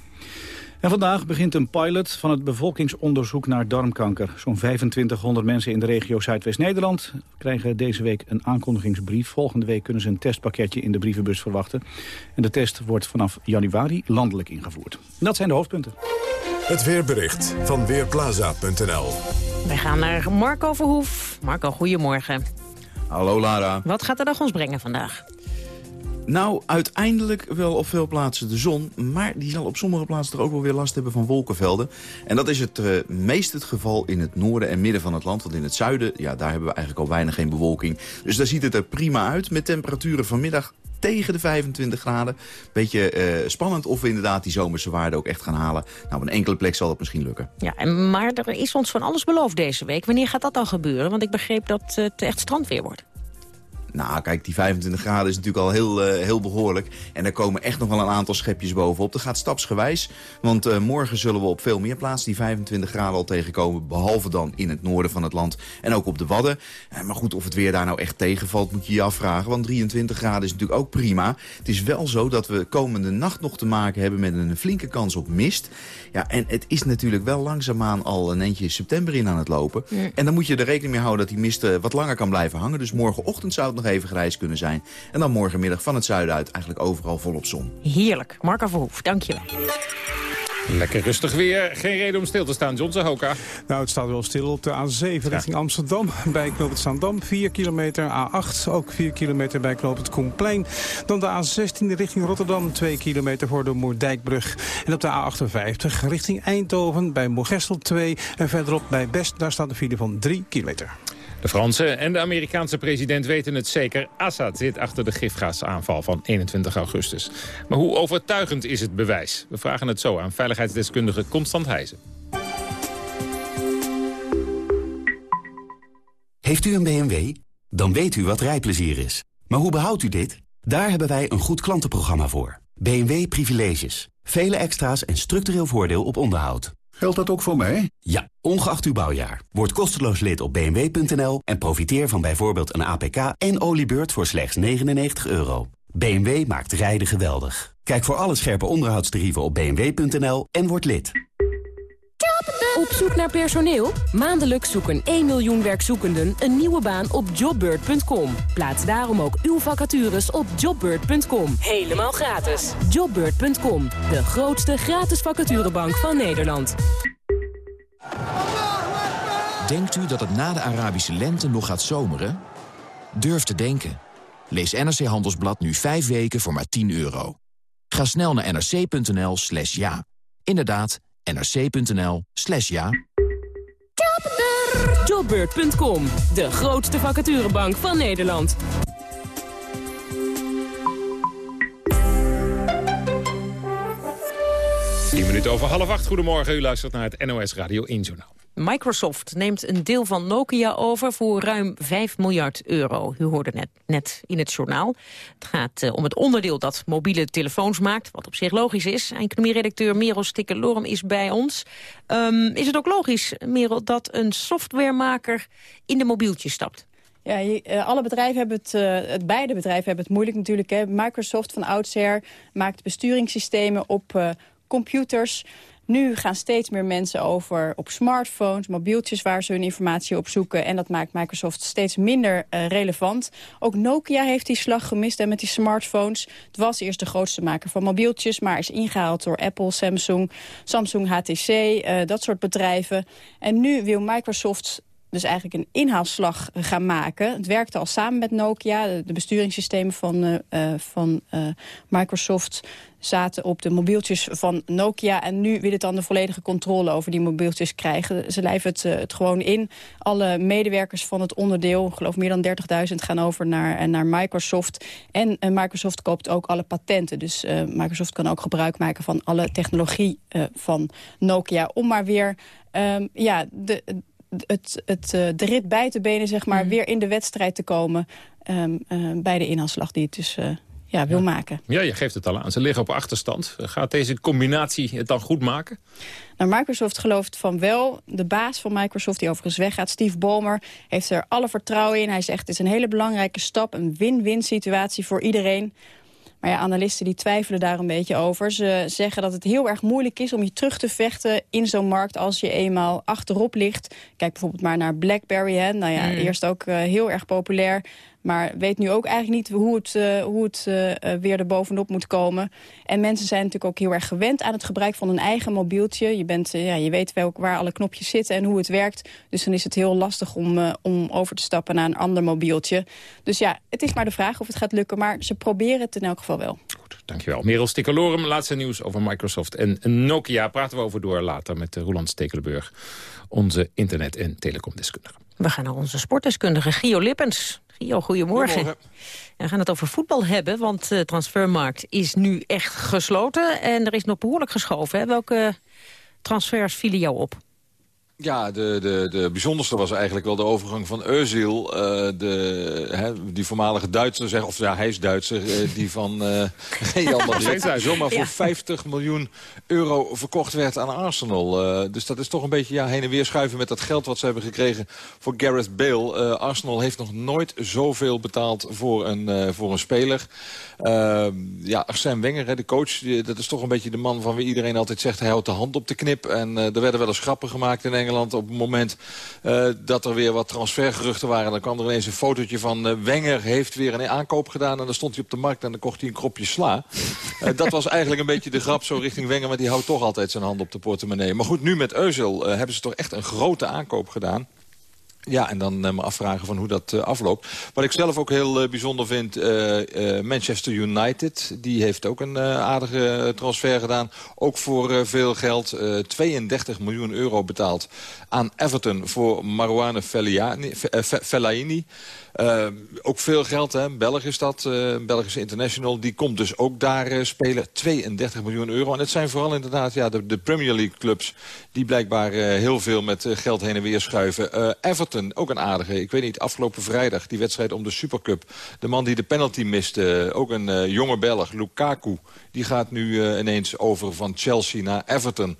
En vandaag begint een pilot van het bevolkingsonderzoek naar darmkanker. Zo'n 2500 mensen in de regio Zuidwest-Nederland krijgen deze week een aankondigingsbrief. Volgende week kunnen ze een testpakketje in de brievenbus verwachten. En de test wordt vanaf januari landelijk ingevoerd. Dat zijn de hoofdpunten. Het weerbericht van Weerplaza.nl Wij gaan naar Marco Verhoef. Marco, goedemorgen. Hallo Lara. Wat gaat de dag ons brengen vandaag? Nou, uiteindelijk wel op veel plaatsen de zon. Maar die zal op sommige plaatsen toch ook wel weer last hebben van wolkenvelden. En dat is het uh, meest het geval in het noorden en midden van het land. Want in het zuiden, ja, daar hebben we eigenlijk al weinig geen bewolking. Dus daar ziet het er prima uit met temperaturen vanmiddag tegen de 25 graden. Beetje uh, spannend of we inderdaad die zomerse waarde ook echt gaan halen. Nou, op een enkele plek zal het misschien lukken. Ja, en, maar er is ons van alles beloofd deze week. Wanneer gaat dat dan gebeuren? Want ik begreep dat het echt strandweer wordt. Nou, kijk, die 25 graden is natuurlijk al heel, uh, heel behoorlijk. En er komen echt nog wel een aantal schepjes bovenop. Dat gaat stapsgewijs, want uh, morgen zullen we op veel meer plaatsen die 25 graden al tegenkomen. Behalve dan in het noorden van het land en ook op de Wadden. Uh, maar goed, of het weer daar nou echt tegenvalt, moet je je afvragen. Want 23 graden is natuurlijk ook prima. Het is wel zo dat we komende nacht nog te maken hebben met een flinke kans op mist. Ja, en het is natuurlijk wel langzaamaan al een eentje september in aan het lopen. En dan moet je er rekening mee houden dat die mist wat langer kan blijven hangen. Dus morgenochtend zou het nog even grijs kunnen zijn. En dan morgenmiddag van het zuiden uit eigenlijk overal volop zon. Heerlijk. Marco Verhoef, dankjewel. Lekker rustig weer. Geen reden om stil te staan, John Zahoka. Nou, het staat wel stil op de A7 richting Amsterdam. Bij knooppunt Zaandam 4 kilometer. A8 ook 4 kilometer bij knooppunt Koenplein. Dan de A16 richting Rotterdam 2 kilometer voor de Moerdijkbrug. En op de A58 richting Eindhoven bij Moergestel 2. En verderop bij Best, daar staat een file van 3 kilometer. De Franse en de Amerikaanse president weten het zeker. Assad zit achter de gifgasaanval van 21 augustus. Maar hoe overtuigend is het bewijs? We vragen het zo aan veiligheidsdeskundige Constant Heijzen. Heeft u een BMW? Dan weet u wat rijplezier is. Maar hoe behoudt u dit? Daar hebben wij een goed klantenprogramma voor. BMW Privileges. Vele extra's en structureel voordeel op onderhoud. Geldt dat ook voor mij? Ja, ongeacht uw bouwjaar. Word kosteloos lid op bmw.nl en profiteer van bijvoorbeeld een APK en oliebeurt voor slechts 99 euro. BMW maakt rijden geweldig. Kijk voor alle scherpe onderhoudstarieven op bmw.nl en word lid. Op zoek naar personeel? Maandelijks zoeken 1 miljoen werkzoekenden een nieuwe baan op jobbird.com. Plaats daarom ook uw vacatures op jobbird.com. Helemaal gratis. Jobbird.com, de grootste gratis vacaturebank van Nederland. Denkt u dat het na de Arabische lente nog gaat zomeren? Durf te denken. Lees NRC Handelsblad nu 5 weken voor maar 10 euro. Ga snel naar nrc.nl slash ja. Inderdaad, nrc.nl slash ja. Jobbird.com, de grootste vacaturebank van Nederland. Tien minuten over half acht. Goedemorgen, u luistert naar het NOS Radio 1 Journaal. Microsoft neemt een deel van Nokia over voor ruim 5 miljard euro. U hoorde net, net in het journaal. Het gaat eh, om het onderdeel dat mobiele telefoons maakt, wat op zich logisch is. Economieredacteur Merel Stikker-Lorm is bij ons. Ehm, is het ook logisch, Merel, dat een softwaremaker in de mobieltjes stapt? Ja, eh, alle bedrijven hebben het, eh, het, beide bedrijven hebben het moeilijk natuurlijk. Hè. Microsoft van oudsher maakt besturingssystemen op computers. Nu gaan steeds meer mensen over op smartphones, mobieltjes waar ze hun informatie op zoeken. En dat maakt Microsoft steeds minder eh, relevant. Ook Nokia heeft die slag gemist en met die smartphones. Het was eerst de grootste maker van mobieltjes, maar is ingehaald door Apple, Samsung, Samsung HTC, eh, dat soort bedrijven. En nu wil Microsoft dus eigenlijk een inhaalslag gaan maken. Het werkte al samen met Nokia. De besturingssystemen van, eh, van Microsoft zaten op de mobieltjes van Nokia. En nu wil het dan de volledige controle over die mobieltjes krijgen. Ze lijven het, het gewoon in. Alle medewerkers van het onderdeel, ik geloof meer dan 30.000, gaan over naar, naar Microsoft. En Microsoft koopt ook alle patenten. Dus Microsoft kan ook gebruik maken van alle technologie van Nokia. Om maar weer um, ja, de het, het, eh, de rit bij te benen, zeg maar, weer in de wedstrijd te komen... Um, uh, bij de inhaalslag die het dus ja, wil maken. Ja, je geeft het al aan. Ze liggen op achterstand. Gaat deze combinatie het dan goed maken? Nou, Microsoft gelooft van wel. De baas van Microsoft, die overigens weggaat, Steve Ballmer... heeft er alle vertrouwen in. Hij zegt, het is een hele belangrijke stap. Een win-win situatie voor iedereen. Maar ja, analisten die twijfelen daar een beetje over. Ze zeggen dat het heel erg moeilijk is om je terug te vechten in zo'n markt als je eenmaal achterop ligt. Kijk bijvoorbeeld maar naar BlackBerry. Hè. Nou ja, Mm. eerst ook uh, heel erg populair. Maar weet nu ook eigenlijk niet hoe het, uh, hoe het uh, weer er bovenop moet komen. En mensen zijn natuurlijk ook heel erg gewend aan het gebruik van een eigen mobieltje. Je, bent, ja, je weet wel waar alle knopjes zitten en hoe het werkt. Dus dan is het heel lastig om, om over te stappen naar een ander mobieltje. Dus ja, het is maar de vraag of het gaat lukken. Maar ze proberen het in elk geval wel. Goed, dankjewel. Merel Stikkelorum, laatste nieuws over Microsoft en Nokia. Praten we over door later met Roland Stekelenburg. Onze internet- en telecomdeskundige. We gaan naar onze sportdeskundige Gio Lippens. Gio, goedemorgen. goedemorgen. We gaan het over voetbal hebben, want de transfermarkt is nu echt gesloten. En er is nog behoorlijk geschoven. Hè? Welke transfers vielen jou op? Ja, de, de, de bijzonderste was eigenlijk wel de overgang van Özil. Uh, de, hè, die voormalige Duitser, zeg, of ja, hij is Duitser. Uh, die van uh, Real Madrid zomaar voor ja. 50 miljoen euro verkocht werd aan Arsenal. dus dat is toch een beetje ja, heen en weer schuiven met dat geld wat ze hebben gekregen voor Gareth Bale. Arsenal heeft nog nooit zoveel betaald voor een, voor een speler. ja, Arsène Wenger, hè, de coach, die, dat is toch een beetje de man van wie iedereen altijd zegt... hij houdt de hand op de knip. En er werden wel eens grappen gemaakt in Engeland op het moment uh, dat er weer wat transfergeruchten waren. Dan kwam er ineens een fotootje van uh, Wenger heeft weer een aankoop gedaan. En dan stond hij op de markt en dan kocht hij een kropje sla. Uh, dat was eigenlijk een beetje de grap zo richting Wenger. Maar die houdt toch altijd zijn hand op de portemonnee. Maar goed, nu met Euzel hebben ze toch echt een grote aankoop gedaan. Ja, en dan uh, me afvragen van hoe dat uh, afloopt. Wat ik zelf ook heel uh, bijzonder vind, Manchester United. Die heeft ook een aardige transfer gedaan. Ook voor veel geld. 32 miljoen euro betaald aan Everton voor Marouane Fellaini. Ook veel geld, hè. Belg is dat, uh, Belgische international. Die komt dus ook daar spelen. 32 miljoen euro. En het zijn vooral inderdaad ja, de, de Premier League clubs... die blijkbaar heel veel met geld heen en weer schuiven. Everton, ook een aardige. Ik weet niet, afgelopen vrijdag, die wedstrijd om de Supercup. De man die de penalty miste, ook een jonge Belg, Lukaku... die gaat nu ineens over van Chelsea naar Everton.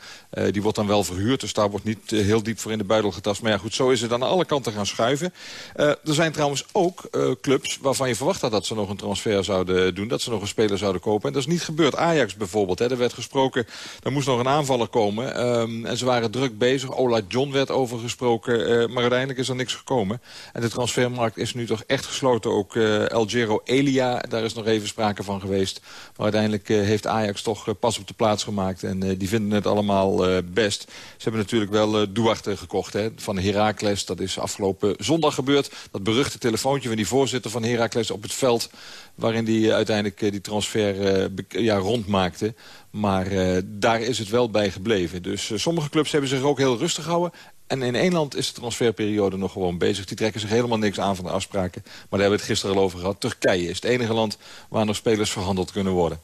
die wordt dan wel verhuurd, dus daar wordt niet heel diep voor in de buidel getast. Maar ja, goed, zo is het aan alle kanten gaan schuiven. er zijn trouwens ook clubs waarvan je verwacht had dat ze nog een transfer zouden doen. Dat ze nog een speler zouden kopen. En dat is niet gebeurd. Ajax bijvoorbeeld. Hè. Er werd gesproken, er moest nog een aanvaller komen. Um, en ze waren druk bezig. Ola John werd over gesproken. Uh, maar uiteindelijk is er niks gekomen. En de transfermarkt is nu toch echt gesloten. Ook uh, Elia, daar is nog even sprake van geweest. Maar uiteindelijk heeft Ajax toch pas op de plaats gemaakt. En die vinden het allemaal best. Ze hebben natuurlijk wel Duarte gekocht hè, van Heracles. Dat is afgelopen zondag gebeurd. Dat beruchte telefoontje van die voorzitter van Heracles op het veld... waarin hij uiteindelijk die transfer ja, rondmaakte. Maar eh, daar is het wel bij gebleven. Dus eh, sommige clubs hebben zich ook heel rustig gehouden. En in één land is de transferperiode nog gewoon bezig. Die trekken zich helemaal niks aan van de afspraken. Maar daar hebben we het gisteren al over gehad. Turkije is het enige land waar nog spelers verhandeld kunnen worden.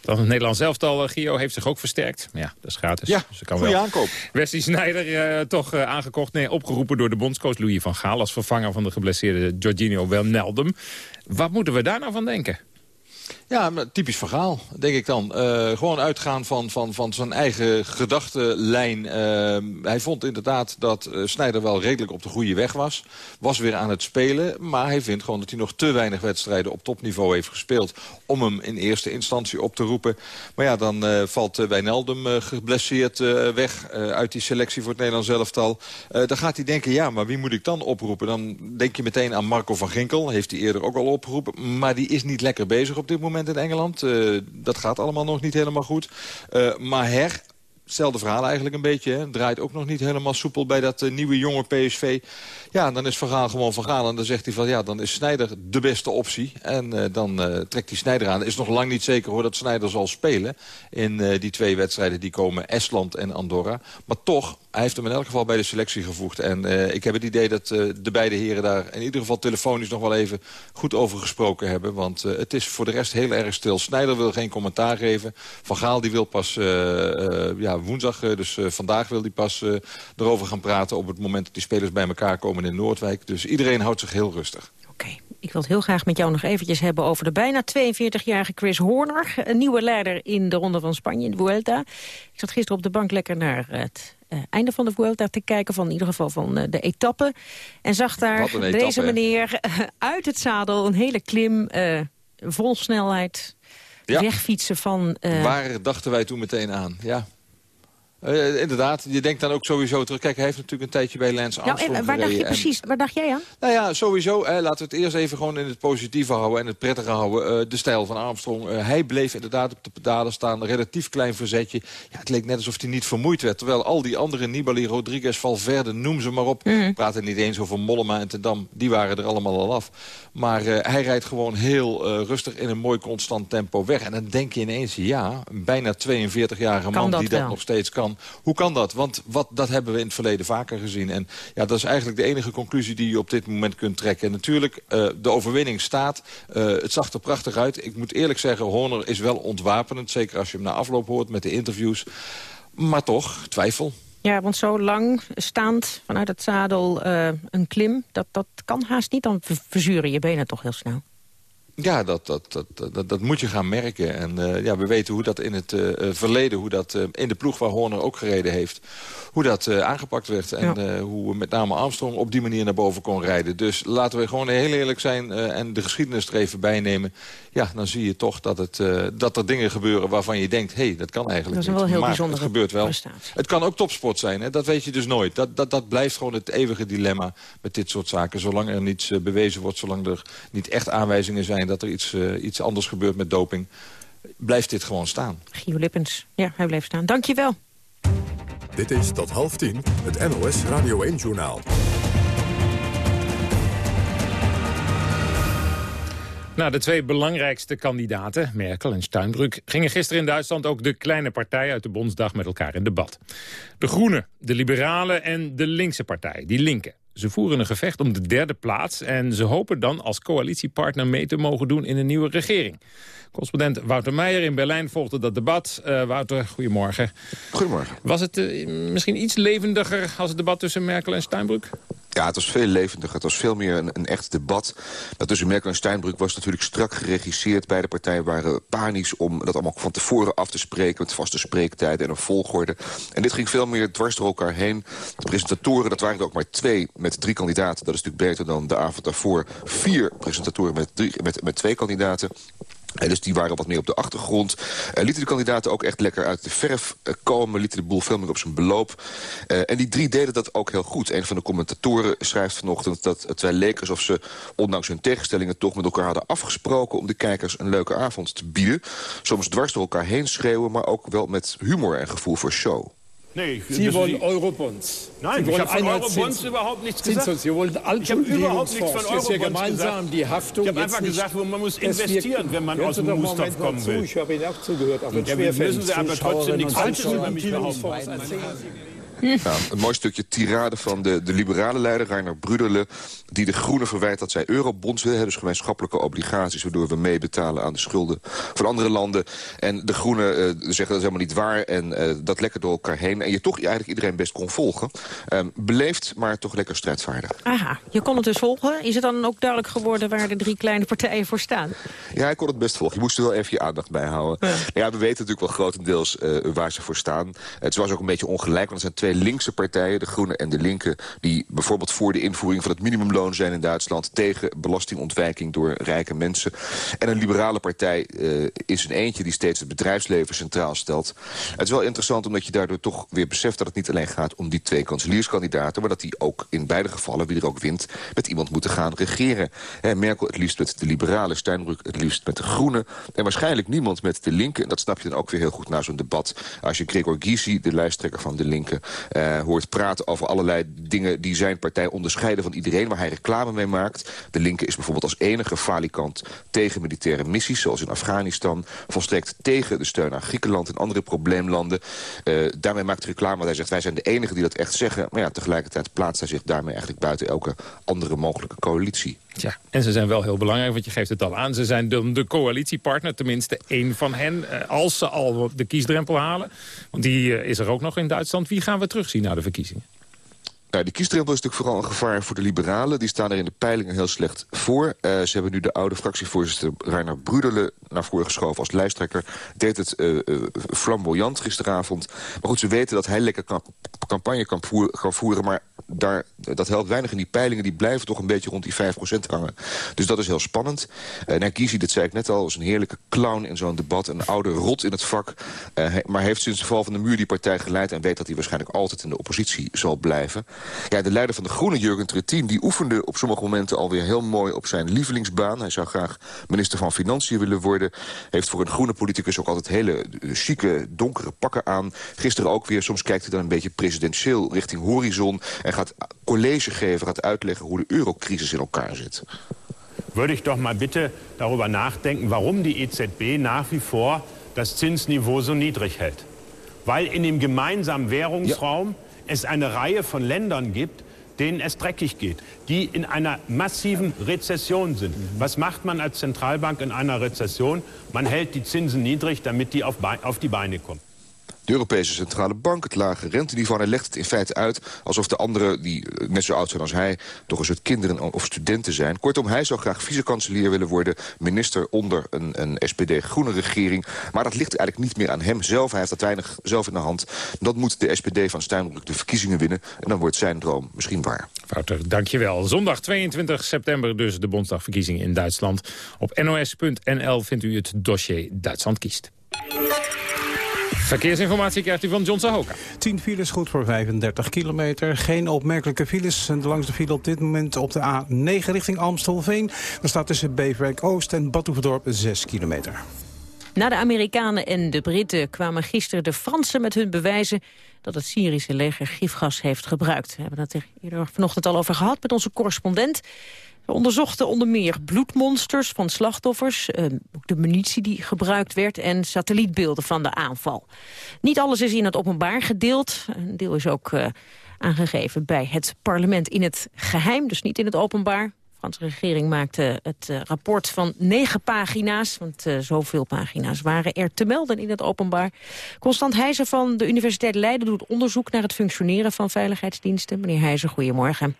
Dan het Nederlands elftal, eh, Gio, heeft zich ook versterkt. Ja, dat is gratis. Ja, dus kan wel. aankoop. Wesley Sneijder eh, toch eh, aangekocht, nee, opgeroepen door de bondscoach Louis van Gaal... als vervanger van de geblesseerde Jorginho Wijnaldum. Wat moeten we daar nou van denken? Ja, typisch verhaal, denk ik dan. Eh, gewoon uitgaan van, van, van zijn eigen gedachtenlijn. Eh, hij vond inderdaad dat uh, Snijder wel redelijk op de goede weg was. Was weer aan het spelen. Maar hij vindt gewoon dat hij nog te weinig wedstrijden op topniveau heeft gespeeld. Om hem in eerste instantie op te roepen. Maar ja, dan valt Wijnaldum geblesseerd weg uit die selectie voor het Nederlands elftal. dan gaat hij denken, ja, maar wie moet ik dan oproepen? Dan denk je meteen aan Marco van Ginkel. Heeft hij eerder ook al opgeroepen. Maar die is niet lekker bezig op dit moment in Engeland. Uh, dat gaat allemaal nog niet helemaal goed. Uh, maar Her, hetzelfde verhaal eigenlijk een beetje. Hè. Draait ook nog niet helemaal soepel bij dat uh, nieuwe jonge PSV. Ja, dan is Vergaal gewoon Vergaal. En dan zegt hij van ja, dan is Snijder de beste optie. En uh, dan uh, trekt hij Snijder aan. is nog lang niet zeker hoor dat Snijder zal spelen. In die twee wedstrijden die komen, Estland en Andorra. Maar toch, hij heeft hem in elk geval bij de selectie gevoegd. En ik heb het idee dat de beide heren daar in ieder geval telefonisch nog wel even goed over gesproken hebben. Want het is voor de rest heel erg stil. Snijder wil geen commentaar geven. Van Gaal die wil pas ja, woensdag, dus vandaag wil hij pas erover gaan praten... op het moment dat die spelers bij elkaar komen in Noordwijk. Dus iedereen houdt zich heel rustig. Ik wil het heel graag met jou nog eventjes hebben over de bijna 42-jarige Chris Horner. Een nieuwe leider in de Ronde van Spanje, in de Vuelta. Ik zat gisteren op de bank lekker naar het uh, einde van de Vuelta te kijken. Van in ieder geval van uh, de etappe. En zag daar etappe, deze meneer uh, uit het zadel een hele klim vol snelheid. Ja. Wegfietsen van... Waar dachten wij toen meteen aan? Ja. Uh, inderdaad, je denkt dan ook sowieso terug. Kijk, hij heeft natuurlijk een tijdje bij Lance Armstrong nou, en, waar dacht je en... precies, waar dacht jij aan? Nou ja, sowieso, eh, laten we het eerst even gewoon in het positieve houden... en het prettige houden, uh, de stijl van Armstrong. Uh, hij bleef inderdaad op de pedalen staan, een relatief klein verzetje. Ja, het leek net alsof hij niet vermoeid werd. Terwijl al die andere, Nibali, Rodriguez, Valverde, noem ze maar op... Mm. praten niet eens over Mollema en Tendam, die waren er allemaal al af. Maar hij rijdt gewoon heel rustig in een mooi constant tempo weg. En dan denk je ineens, ja, een bijna 42-jarige man dat die wel? dat nog steeds Hoe kan dat? Want wat, dat hebben we in het verleden vaker gezien. En ja, dat is eigenlijk de enige conclusie die je op dit moment kunt trekken. En natuurlijk, uh, de overwinning staat. Uh, het zag er prachtig uit. Ik moet eerlijk zeggen, Horner is wel ontwapenend. Zeker als je hem na afloop hoort met de interviews. Maar toch, twijfel. Ja, want zo lang staand vanuit het zadel uh, een klim, dat, dat kan haast niet. Dan verzuren je benen toch heel snel. Ja, dat, dat, dat, dat, dat moet je gaan merken. En uh, ja, we weten hoe dat in het uh, verleden, hoe dat uh, in de ploeg waar Horner ook gereden heeft, hoe dat aangepakt werd. En ja. hoe met name Armstrong op die manier naar boven kon rijden. Dus laten we gewoon heel eerlijk zijn en de geschiedenis er even bij nemen. Ja, dan zie je toch dat, het, dat er dingen gebeuren waarvan je denkt, hé, hey, dat kan eigenlijk dat is niet. Wel heel maar het gebeurt wel. prestatie. Het kan ook topsport zijn, hè? dat weet je dus nooit. Dat, dat, dat blijft gewoon het eeuwige dilemma met dit soort zaken. Zolang er niets bewezen wordt, zolang er niet echt aanwijzingen zijn dat er iets uh, iets anders gebeurt met doping... blijft dit gewoon staan. Gio Lippens, ja, hij bleef staan. Dank je wel. Dit is tot half tien het NOS Radio 1-journaal. Nou, de twee belangrijkste kandidaten, Merkel en Steinbrück... gingen gisteren in Duitsland ook de kleine partij uit de Bondsdag met elkaar in debat. De Groenen, de Liberalen en de linkse partij, die linken. Ze voeren een gevecht om de derde plaats... en ze hopen dan als coalitiepartner mee te mogen doen in een nieuwe regering. Correspondent Wouter Meijer in Berlijn volgde dat debat. Uh, Wouter, goedemorgen. Goedemorgen. Was het uh, misschien iets levendiger als het debat tussen Merkel en Steinbrück? Ja, het was veel levendiger. Het was veel meer een, een echt debat. Dat tussen Merkel en Steinbrück was natuurlijk strak geregisseerd. Beide partijen waren panisch om dat allemaal van tevoren af te spreken... met vaste spreektijden en een volgorde. En dit ging veel meer dwars door elkaar heen. De presentatoren, dat waren er ook maar twee met drie kandidaten. Dat is natuurlijk beter dan de avond daarvoor. Vier presentatoren met, drie, met, met twee kandidaten. Dus die waren wat meer op de achtergrond. Uh, lieten de kandidaten ook echt lekker uit de verf uh, komen. Lieten de boel veel meer op zijn beloop. Uh, en die drie deden dat ook heel goed. Een van de commentatoren schrijft vanochtend dat het wel leek alsof ze... ondanks hun tegenstellingen toch met elkaar hadden afgesproken... om de kijkers een leuke avond te bieden. Soms dwars door elkaar heen schreeuwen, maar ook wel met humor en gevoel voor show. Nee, Sie wissen wollen Sie- Eurobonds. Nein, Sie ich wollen habe von Eurobonds überhaupt nichts gesagt. Sie wollen Ich habe überhaupt nichts von Eurobonds gemeinsam gesagt. die Haftung. Ich habe einfach gesagt, man muss investieren, wenn man aus Sie dem mal kommen zu. will. Ich habe Ihnen auch zugehört. Auch Ja, müssen Sie aber trotzdem nichts Falsches über mich behaupten. Ja, een mooi stukje tirade van de, de liberale leider, Reiner Brudele... die de Groenen verwijt dat zij eurobonds willen, dus gemeenschappelijke obligaties... waardoor we meebetalen aan de schulden van andere landen. En de Groenen eh, zeggen dat is helemaal niet waar en eh, dat lekker door elkaar heen. En je toch eigenlijk iedereen best kon volgen. Ehm, beleefd, maar toch lekker strijdvaardig. Aha, je kon het dus volgen. Is het dan ook duidelijk geworden waar de drie kleine partijen voor staan? Ja, ik kon het best volgen. Je moest er wel even je aandacht bij houden. Ja, we weten natuurlijk wel grotendeels eh, waar ze voor staan. Het was ook een beetje ongelijk, want er zijn twee linkse partijen... de Groenen en de Linken, die bijvoorbeeld voor de invoering van het minimumloon zijn in Duitsland... tegen belastingontwijking door rijke mensen. En een liberale partij eh, is een eentje die steeds het bedrijfsleven centraal stelt. Het is wel interessant omdat je daardoor toch weer beseft... dat het niet alleen gaat om die twee kanselierskandidaten... maar dat die ook in beide gevallen, wie er ook wint... met iemand moeten gaan regeren. Merkel het liefst met de liberalen, Steinbrück het liefst met de groenen... en waarschijnlijk niemand met de linken. En dat snap je dan ook weer heel goed na zo'n debat. Als je Gregor Gysi, de lijsttrekker van de linken... eh, hoort praten over allerlei dingen die zijn partij onderscheiden van iedereen... waar hij reclame mee maakt. De linken is bijvoorbeeld als enige falikant tegen militaire missies... zoals in Afghanistan, volstrekt tegen de steun aan Griekenland... en andere probleemlanden. Eh, daarmee maakt hij reclame, want hij zegt... wij zijn de enigen die dat echt zeggen. Maar ja, tegelijkertijd plaatst hij zich daarmee eigenlijk buiten elke andere mogelijke coalitie. Tja, en ze zijn wel heel belangrijk, want je geeft het al aan. Ze zijn de, coalitiepartner, tenminste één van hen. eh, Als ze al de kiesdrempel halen. Want die eh, is er ook nog in Duitsland. Wie gaan we terugzien na de verkiezingen? Nou, die kiesdrempel is natuurlijk vooral een gevaar voor de liberalen. Die staan er in de peilingen heel slecht voor. Eh, ze hebben nu de oude fractievoorzitter Rainer Brudele naar voren geschoven als lijsttrekker. Deed het eh, eh, flamboyant gisteravond. Maar goed, ze weten dat hij lekker campagne kan, voer- kan voeren. Maar daar, dat helpt weinig in die peilingen. Die blijven toch een beetje rond die 5% hangen. Dus dat is heel spannend. Uh, Nargisi, dat zei ik net al, is een heerlijke clown in zo'n debat. Een oude rot in het vak. Eh, maar heeft sinds de val van de muur die partij geleid... en weet dat hij waarschijnlijk altijd in de oppositie zal blijven. Ja, de leider van de Groenen, Jurgen Trittin... die oefende op sommige momenten alweer heel mooi op zijn lievelingsbaan. Hij zou graag minister van Financiën willen worden. Heeft voor een groene politicus ook altijd hele eh, chique, donkere pakken aan. Gisteren ook weer. Soms kijkt hij dan een beetje presidentieel richting horizon... en gaat college geven, gaat uitleggen hoe de eurocrisis in elkaar zit. würde ich doch mal bitte darüber nachdenken, warum die EZB nach wie vor das Zinsniveau so niedrig hält. Weil in dem gemeinsamen Währungsraum es eine Reihe von Ländern gibt, denen es dreckig geht, die in einer massiven Rezession sind. Was macht man als Zentralbank in einer Rezession? Man hält die Zinsen niedrig, damit die auf, Bei- auf die Beine kommen. De Europese Centrale Bank, het lage renteniveau. En hij legt het in feite uit alsof de anderen, die eh, net zo oud zijn als hij... toch een soort kinderen of studenten zijn. Kortom, hij zou graag vice-kanselier willen worden... minister onder een, een SPD-groene regering. Maar dat ligt eigenlijk niet meer aan hem zelf. Hij heeft dat weinig zelf in de hand. Dan moet de SPD van Steinbrück de verkiezingen winnen. En dan wordt zijn droom misschien waar. Wouter, dankjewel. Zondag 22 september dus de Bondsdagverkiezingen in Duitsland. Op nos.nl vindt u het dossier Duitsland kiest. Verkeersinformatie krijgt u van John Sahoka. 10 files goed voor 35 kilometer. Geen opmerkelijke files. En de langste file op dit moment op de A9 richting Amstelveen. Er staat tussen Beverwijk Oost en Badhoevedorp 6 kilometer. Na de Amerikanen en de Britten kwamen gisteren de Fransen met hun bewijzen dat het Syrische leger gifgas heeft gebruikt. We hebben het er eerder vanochtend al over gehad met onze correspondent. We onderzochten onder meer bloedmonsters van slachtoffers, eh, ook de munitie die gebruikt werd en satellietbeelden van de aanval. Niet alles is in het openbaar gedeeld. Een deel is ook eh, aangegeven bij het parlement in het geheim, dus niet in het openbaar. De Franse regering maakte het eh, rapport van negen pagina's, want eh, zoveel pagina's waren er te melden in het openbaar. Constant Heijzen van de Universiteit Leiden doet onderzoek naar het functioneren van veiligheidsdiensten. Meneer Heijzen, goedemorgen.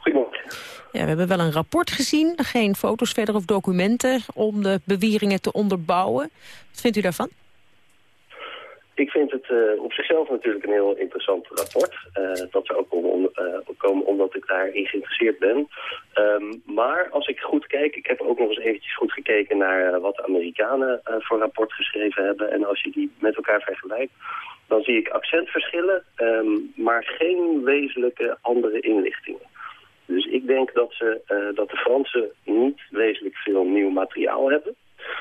Goedemorgen. Ja, we hebben wel een rapport gezien, geen foto's verder of documenten om de beweringen te onderbouwen. Wat vindt u daarvan? Ik vind het eh, op zichzelf natuurlijk een heel interessant rapport. Eh, dat zou ook om, eh, komen omdat ik daarin geïnteresseerd ben. Ehm, maar als ik goed kijk, ik heb ook nog eens eventjes goed gekeken naar wat de Amerikanen voor rapport geschreven hebben. En als je die met elkaar vergelijkt, dan zie ik accentverschillen, ehm, maar geen wezenlijke andere inlichtingen. Dus ik denk dat, ze, eh, dat de Fransen niet wezenlijk veel nieuw materiaal hebben.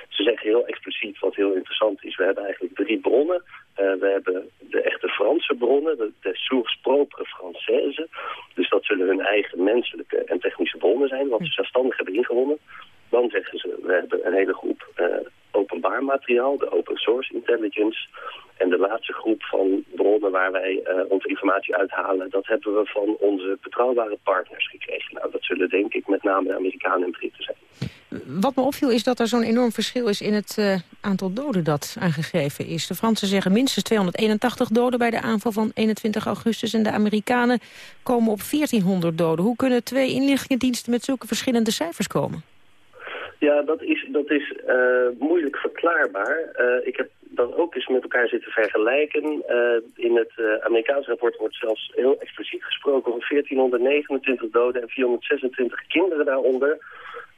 Ze zeggen heel expliciet, wat heel interessant is, we hebben eigenlijk drie bronnen. Eh, we hebben de echte Franse bron. bronnen, de, de source propre française. Dus dat zullen hun eigen menselijke en technische bronnen zijn, wat ze zelfstandig hebben ingewonnen. Dan zeggen ze, we hebben een hele groep uh, openbaar materiaal, de open source intelligence. En de laatste groep van bronnen waar wij uh, onze informatie uithalen, dat hebben we van onze betrouwbare partners gekregen. Nou, dat zullen denk ik met name de Amerikanen en Britten zijn. Wat me opviel is dat er zo'n enorm verschil is in het uh, aantal doden dat aangegeven is. De Fransen zeggen minstens 281 doden bij de aanval van 21 augustus... en de Amerikanen komen op 1400 doden. Hoe kunnen twee inlichtingendiensten met zulke verschillende cijfers komen? Ja, dat is, dat is uh, moeilijk verklaarbaar. Uh, ik heb dat ook eens met elkaar zitten vergelijken. Uh, in het Amerikaanse rapport wordt zelfs heel expliciet gesproken over 1429 doden en 426 kinderen daaronder.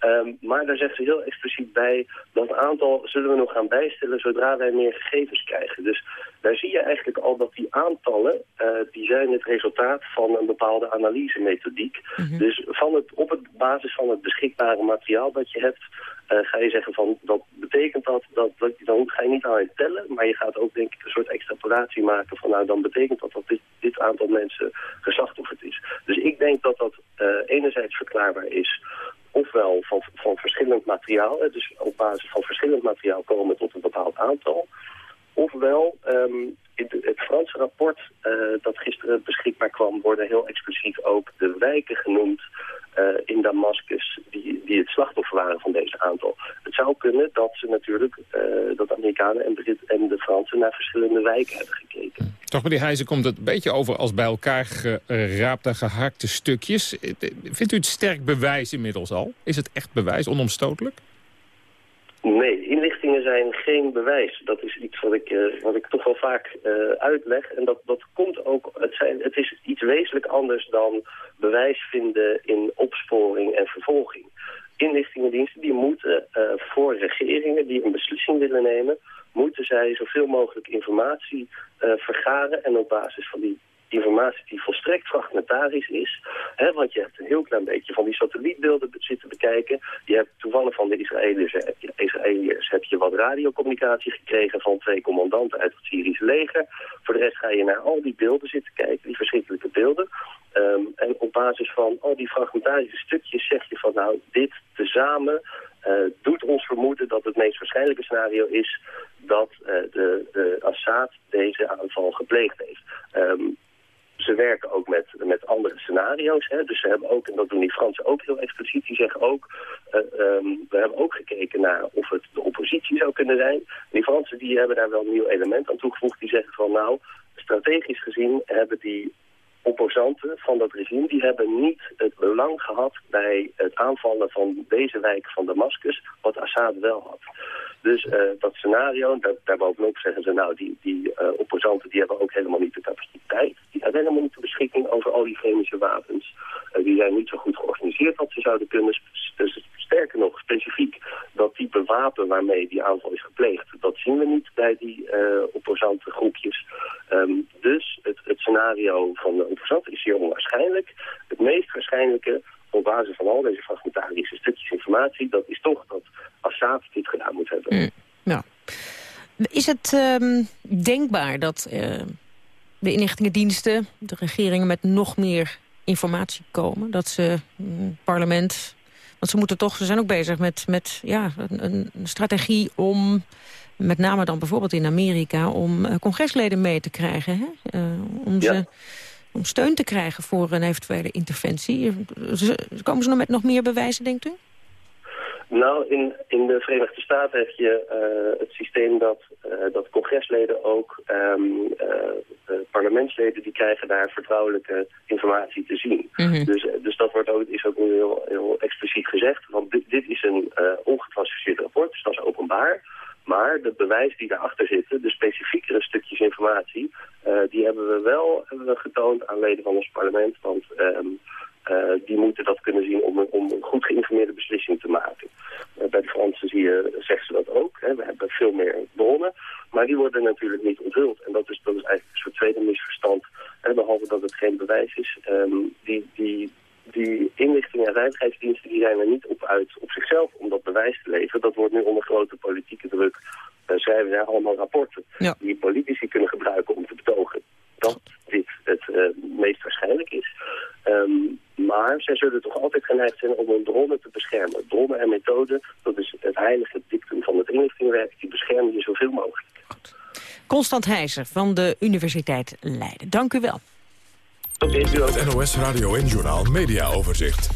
Um, maar daar zegt ze heel expliciet bij, dat aantal zullen we nog gaan bijstellen zodra wij meer gegevens krijgen. Dus daar zie je eigenlijk al dat die aantallen, uh, die zijn het resultaat van een bepaalde analysemethodiek. Mm -hmm. Dus van het, op het basis van het beschikbare materiaal dat je hebt, uh, ga je zeggen van, dat betekent dat, dat, dat, dan ga je niet het tellen, maar je gaat ook denk ik een soort extrapolatie maken van, nou dan betekent dat dat dit, dit aantal mensen geslachtofferd is. Dus ik denk dat dat uh, enerzijds verklaarbaar is ofwel van, van verschillend materiaal, dus op basis van verschillend materiaal komen tot een bepaald aantal. Ofwel, um, in het Franse rapport uh, dat gisteren beschikbaar kwam, worden heel expliciet ook de wijken genoemd uh, in Damascus die, die het slachtoffer waren van deze aantal. Het zou kunnen dat ze natuurlijk, uh, dat de Amerikanen en, Brit en de Fransen naar verschillende wijken hebben gekeken. Toch, meneer Heijzen, komt het een beetje over als bij elkaar geraapte, gehakte stukjes. Vindt u het sterk bewijs inmiddels al? Is het echt bewijs, onomstotelijk? Nee, zijn geen bewijs. Dat is iets wat ik, uh, wat ik toch wel vaak uh, uitleg. En dat, dat komt ook, het, zijn, het is iets wezenlijk anders dan bewijs vinden in opsporing en vervolging. Inlichtingendiensten die moeten uh, voor regeringen die een beslissing willen nemen, moeten zij zoveel mogelijk informatie vergaren en op basis van die informatie die volstrekt fragmentarisch is. Hè, want je hebt een heel klein beetje van die satellietbeelden zitten bekijken. Je hebt toevallig van de Israëliërs, Israëliërs heb je wat radiocommunicatie gekregen van twee commandanten uit het Syrische leger. Voor de rest ga je naar al die beelden zitten kijken, die verschrikkelijke beelden. Um, en op basis van al die fragmentarische stukjes zeg je van nou, dit tezamen uh, doet ons vermoeden dat het meest waarschijnlijke scenario is dat uh, de, de Assad deze aanval gepleegd heeft. Um, ze werken ook met, met andere scenario's. Hè. Dus ze hebben ook, en dat doen die Fransen ook heel expliciet, die zeggen ook... Uh, um, we hebben ook gekeken naar of het de oppositie zou kunnen zijn. Die Fransen die hebben daar wel een nieuw element aan toegevoegd. Die zeggen van nou, strategisch gezien hebben die opposanten van dat regime... die hebben niet het belang gehad bij het aanvallen van deze wijk van Damascus... wat Assad wel had. Dus uh, dat scenario, daar, daarbovenop zeggen ze... nou, die, die uh, opposanten die hebben ook helemaal niet de capaciteit. Die hebben helemaal niet de beschikking over al die chemische wapens. Uh, die zijn niet zo goed georganiseerd wat ze zouden kunnen. Dus sterker nog, specifiek dat type wapen waarmee die aanval is gepleegd... dat zien we niet bij die opposante groepjes. Um, dus het, het scenario van opposanten is zeer onwaarschijnlijk. Het meest waarschijnlijke op basis van al deze fragmentarische stukjes informatie... dat is toch dat Assad dit gedaan moet hebben. Mm, nou. Is het um, denkbaar dat uh, de inlichtingendiensten, de regeringen... met nog meer informatie komen? Dat ze, mm, parlement... Want ze moeten toch, ze zijn ook bezig met, met ja, een, een strategie om met name dan bijvoorbeeld in Amerika... om uh, congresleden mee te krijgen, hè? Uh, om ze... Om steun te krijgen voor een eventuele interventie. Komen ze nog met nog meer bewijzen, denkt u? Nou, in, in de Verenigde Staten heb je uh, het systeem dat, uh, dat congresleden ook, um, uh, parlementsleden, die krijgen daar vertrouwelijke informatie te zien. Mm -hmm. dus, dus dat wordt ook, is ook nu heel, heel expliciet gezegd, want dit, dit is een ongeclassificeerd rapport, dus dat is openbaar. Maar de bewijs die daarachter zitten, de specifiekere stukjes informatie, uh, die hebben we wel getoond aan leden van ons parlement. Want um, uh, die moeten dat kunnen zien om, om een goed geïnformeerde beslissing te maken. Uh, bij de Fransen zie zeggen ze dat ook. Hè. We hebben veel meer bronnen, maar die worden natuurlijk niet onthuld. En dat is, is eigenlijk een soort tweede misverstand. Behalve dat het geen bewijs is. Um, die, die, die inlichting- en veiligheidsdiensten die zijn er niet op uit op zichzelf om dat bewijs te leveren. Dat wordt nu onder grote politieke druk. Dan schrijven zij allemaal rapporten die politici kunnen gebruiken om te betogen dat dit het eh, meest waarschijnlijk is. Ehm, maar zij zullen toch altijd geneigd zijn om hun bronnen te beschermen. Bronnen en methoden, dat is het heilige dictum van het inlichtingwerk, die beschermen je zoveel mogelijk. Constant Heijzer van de Universiteit Leiden. Dank u wel. Het NOS Radio en Journaal Media Overzicht.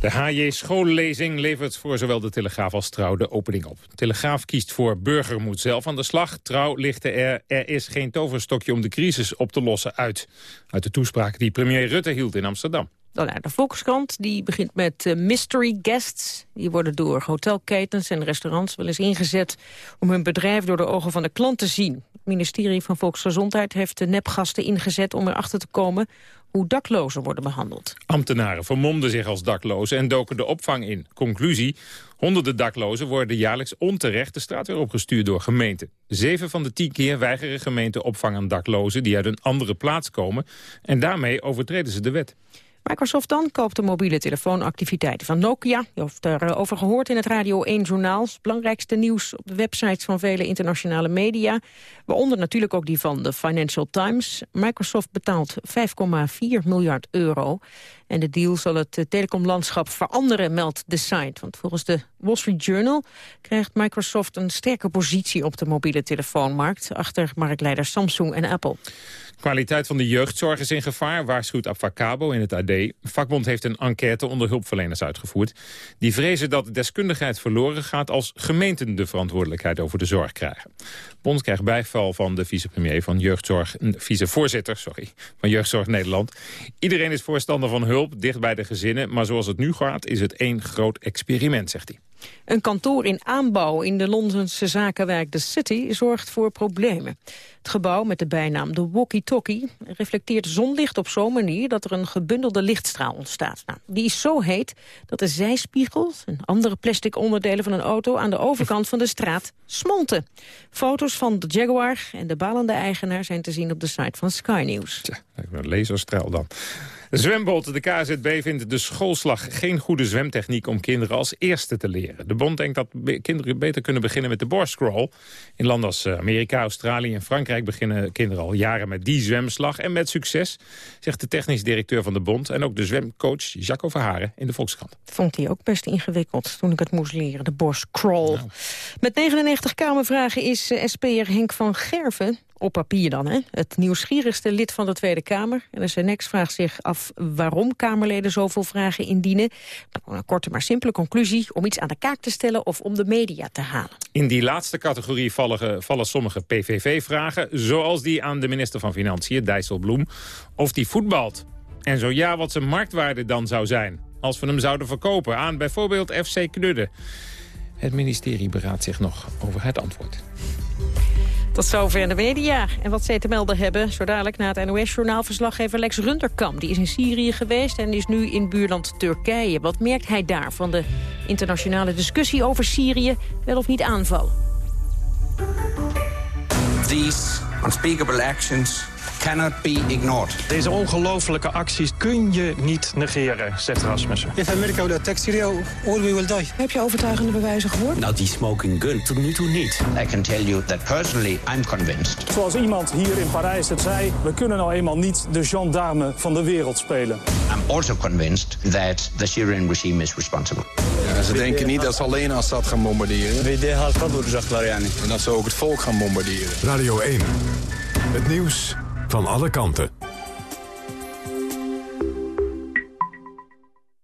De HJ schoollezing levert voor zowel de Telegraaf als Trouw de opening op. Telegraaf kiest voor burger moet zelf aan de slag. Trouw lichtte er, er is geen toverstokje om de crisis op te lossen uit. Uit de toespraak die premier Rutte hield in Amsterdam. Dan naar de Volkskrant, die begint met uh, mystery guests. Die worden door hotelketens en restaurants wel eens ingezet... om hun bedrijf door de ogen van de klant te zien. Het ministerie van Volksgezondheid heeft de nepgasten ingezet... om erachter te komen hoe daklozen worden behandeld. Ambtenaren vermomden zich als daklozen en doken de opvang in. Conclusie, honderden daklozen worden jaarlijks onterecht de straat weer opgestuurd door gemeenten. Zeven van de tien keer weigeren gemeenten opvang aan daklozen die uit een andere plaats komen. En daarmee overtreden ze de wet. Microsoft dan koopt de mobiele telefoonactiviteiten van Nokia. Je heeft erover gehoord in het Radio 1 Journaal. Het belangrijkste nieuws op de websites van vele internationale media. Waaronder natuurlijk ook die van de Financial Times. Microsoft betaalt 5,4 miljard euro. En de deal zal het telecomlandschap veranderen, meldt de site. Want volgens de Wall Street Journal krijgt Microsoft een sterke positie op de mobiele telefoonmarkt. Achter marktleiders Samsung en Apple. Kwaliteit van de jeugdzorg is in gevaar, waarschuwt Avacabo in het AD. Vakbond heeft een enquête onder hulpverleners uitgevoerd. Die vrezen dat deskundigheid verloren gaat als gemeenten de verantwoordelijkheid over de zorg krijgen. Bond krijgt bijval van de vicepremier van Jeugdzorg, vicevoorzitter sorry, van Jeugdzorg Nederland. Iedereen is voorstander van hulp, dicht bij de gezinnen, maar zoals het nu gaat is het één groot experiment, zegt hij. Een kantoor in aanbouw in de Londense zakenwijk The City zorgt voor problemen. Het gebouw met de bijnaam de walkie-talkie reflecteert zonlicht op zo'n manier dat er een gebundelde lichtstraal ontstaat. Nou, die is zo heet dat de zijspiegels en andere plastic onderdelen van een auto aan de overkant van de straat smolten. Foto's van de Jaguar en de balende eigenaar zijn te zien op de site van Sky News. Tja, een laserstraal dan. Zwembod, de KZB vindt de schoolslag geen goede zwemtechniek om kinderen als eerste te leren. De bond denkt dat kinderen beter kunnen beginnen met de borstcrawl. In landen als eh, Amerika, Australië en Frankrijk beginnen kinderen al jaren met die zwemslag. En met succes, zegt de technisch directeur van de bond en ook de zwemcoach Jacco Verharen in de Volkskrant. Vond hij ook best ingewikkeld toen ik het moest leren, de borstcrawl. Nou. Met 99 kamervragen is uh, SP'er Henk van Gerven op papier dan, hè? Het nieuwsgierigste lid van de Tweede Kamer. En de SNX vraagt zich af waarom Kamerleden zoveel vragen indienen. een korte maar simpele conclusie om iets aan de kaak te stellen of om de media te halen. In die laatste categorie vallen, vallen sommige PVV-vragen, zoals die aan de minister van Financiën, Dijsselbloem, of die voetbalt. En zo ja, wat zijn marktwaarde dan zou zijn, als we hem zouden verkopen aan bijvoorbeeld FC Knudden. Het ministerie beraadt zich nog over het antwoord. Tot zover de media. En wat zij te melden hebben, zo dadelijk na het NOS-journaal... verslaggever Lex Runderkamp. Die is in Syrië geweest en is nu in buurland Turkije. Wat merkt hij daar van de internationale discussie over Syrië... wel of niet aanvallen? These unspeakable actions cannot be ignored. Deze ongelofelijke acties kun je niet negeren, zegt Rasmussen. If America will attack Syria, or we will die. Heb je overtuigende bewijzen gehoord? Nou, die smoking gun tot nu toe niet. I can tell you that personally I'm convinced. Zoals iemand hier in Parijs het zei, we kunnen nou eenmaal niet de gendarme van de wereld spelen. I'm also convinced that the Syrian regime is responsible. Ja, ze denken niet dat ze alleen Assad gaan bombarderen. En dat ze ook het volk gaan bombarderen. Radio 1. Het nieuws van alle kanten.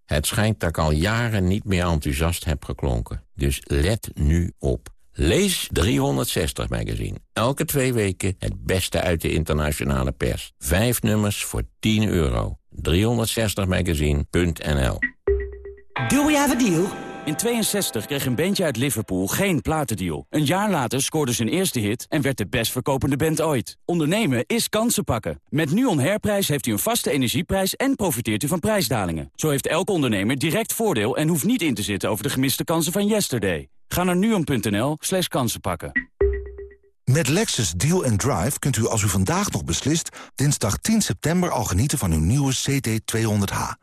Het schijnt dat ik al jaren niet meer enthousiast heb geklonken. Dus let nu op. Lees 360 magazine. Elke twee weken het beste uit de internationale pers. Vijf nummers voor 10 euro. 360magazine.nl Do we have a deal? In 62 kreeg een bandje uit Liverpool geen platendeal. Een jaar later scoorde zijn eerste hit en werd de best verkopende band ooit. Ondernemen is kansen pakken. Met NUON Herprijs heeft u een vaste energieprijs en profiteert u van prijsdalingen. Zo heeft elke ondernemer direct voordeel en hoeft niet in te zitten over de gemiste kansen van yesterday. Ga naar nuon.nl slash kansen pakken. Met Lexus Deal and Drive kunt u als u vandaag nog beslist... dinsdag 10 september al genieten van uw nieuwe CT200H.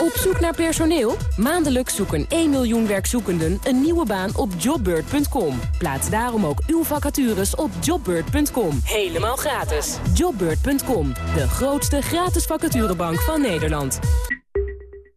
Op zoek naar personeel? Maandelijks zoeken 1 miljoen werkzoekenden een nieuwe baan op jobbird.com. Plaats daarom ook uw vacatures op jobbird.com. Helemaal gratis. Jobbird.com, de grootste gratis vacaturebank van Nederland.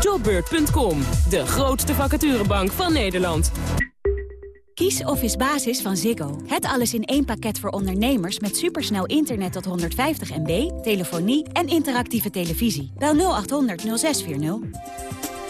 Jobbeurt.com, de grootste vacaturebank van Nederland. Kies Office Basis van Ziggo. Het alles in één pakket voor ondernemers met supersnel internet tot 150 MB, telefonie en interactieve televisie. Bel 0800 0640.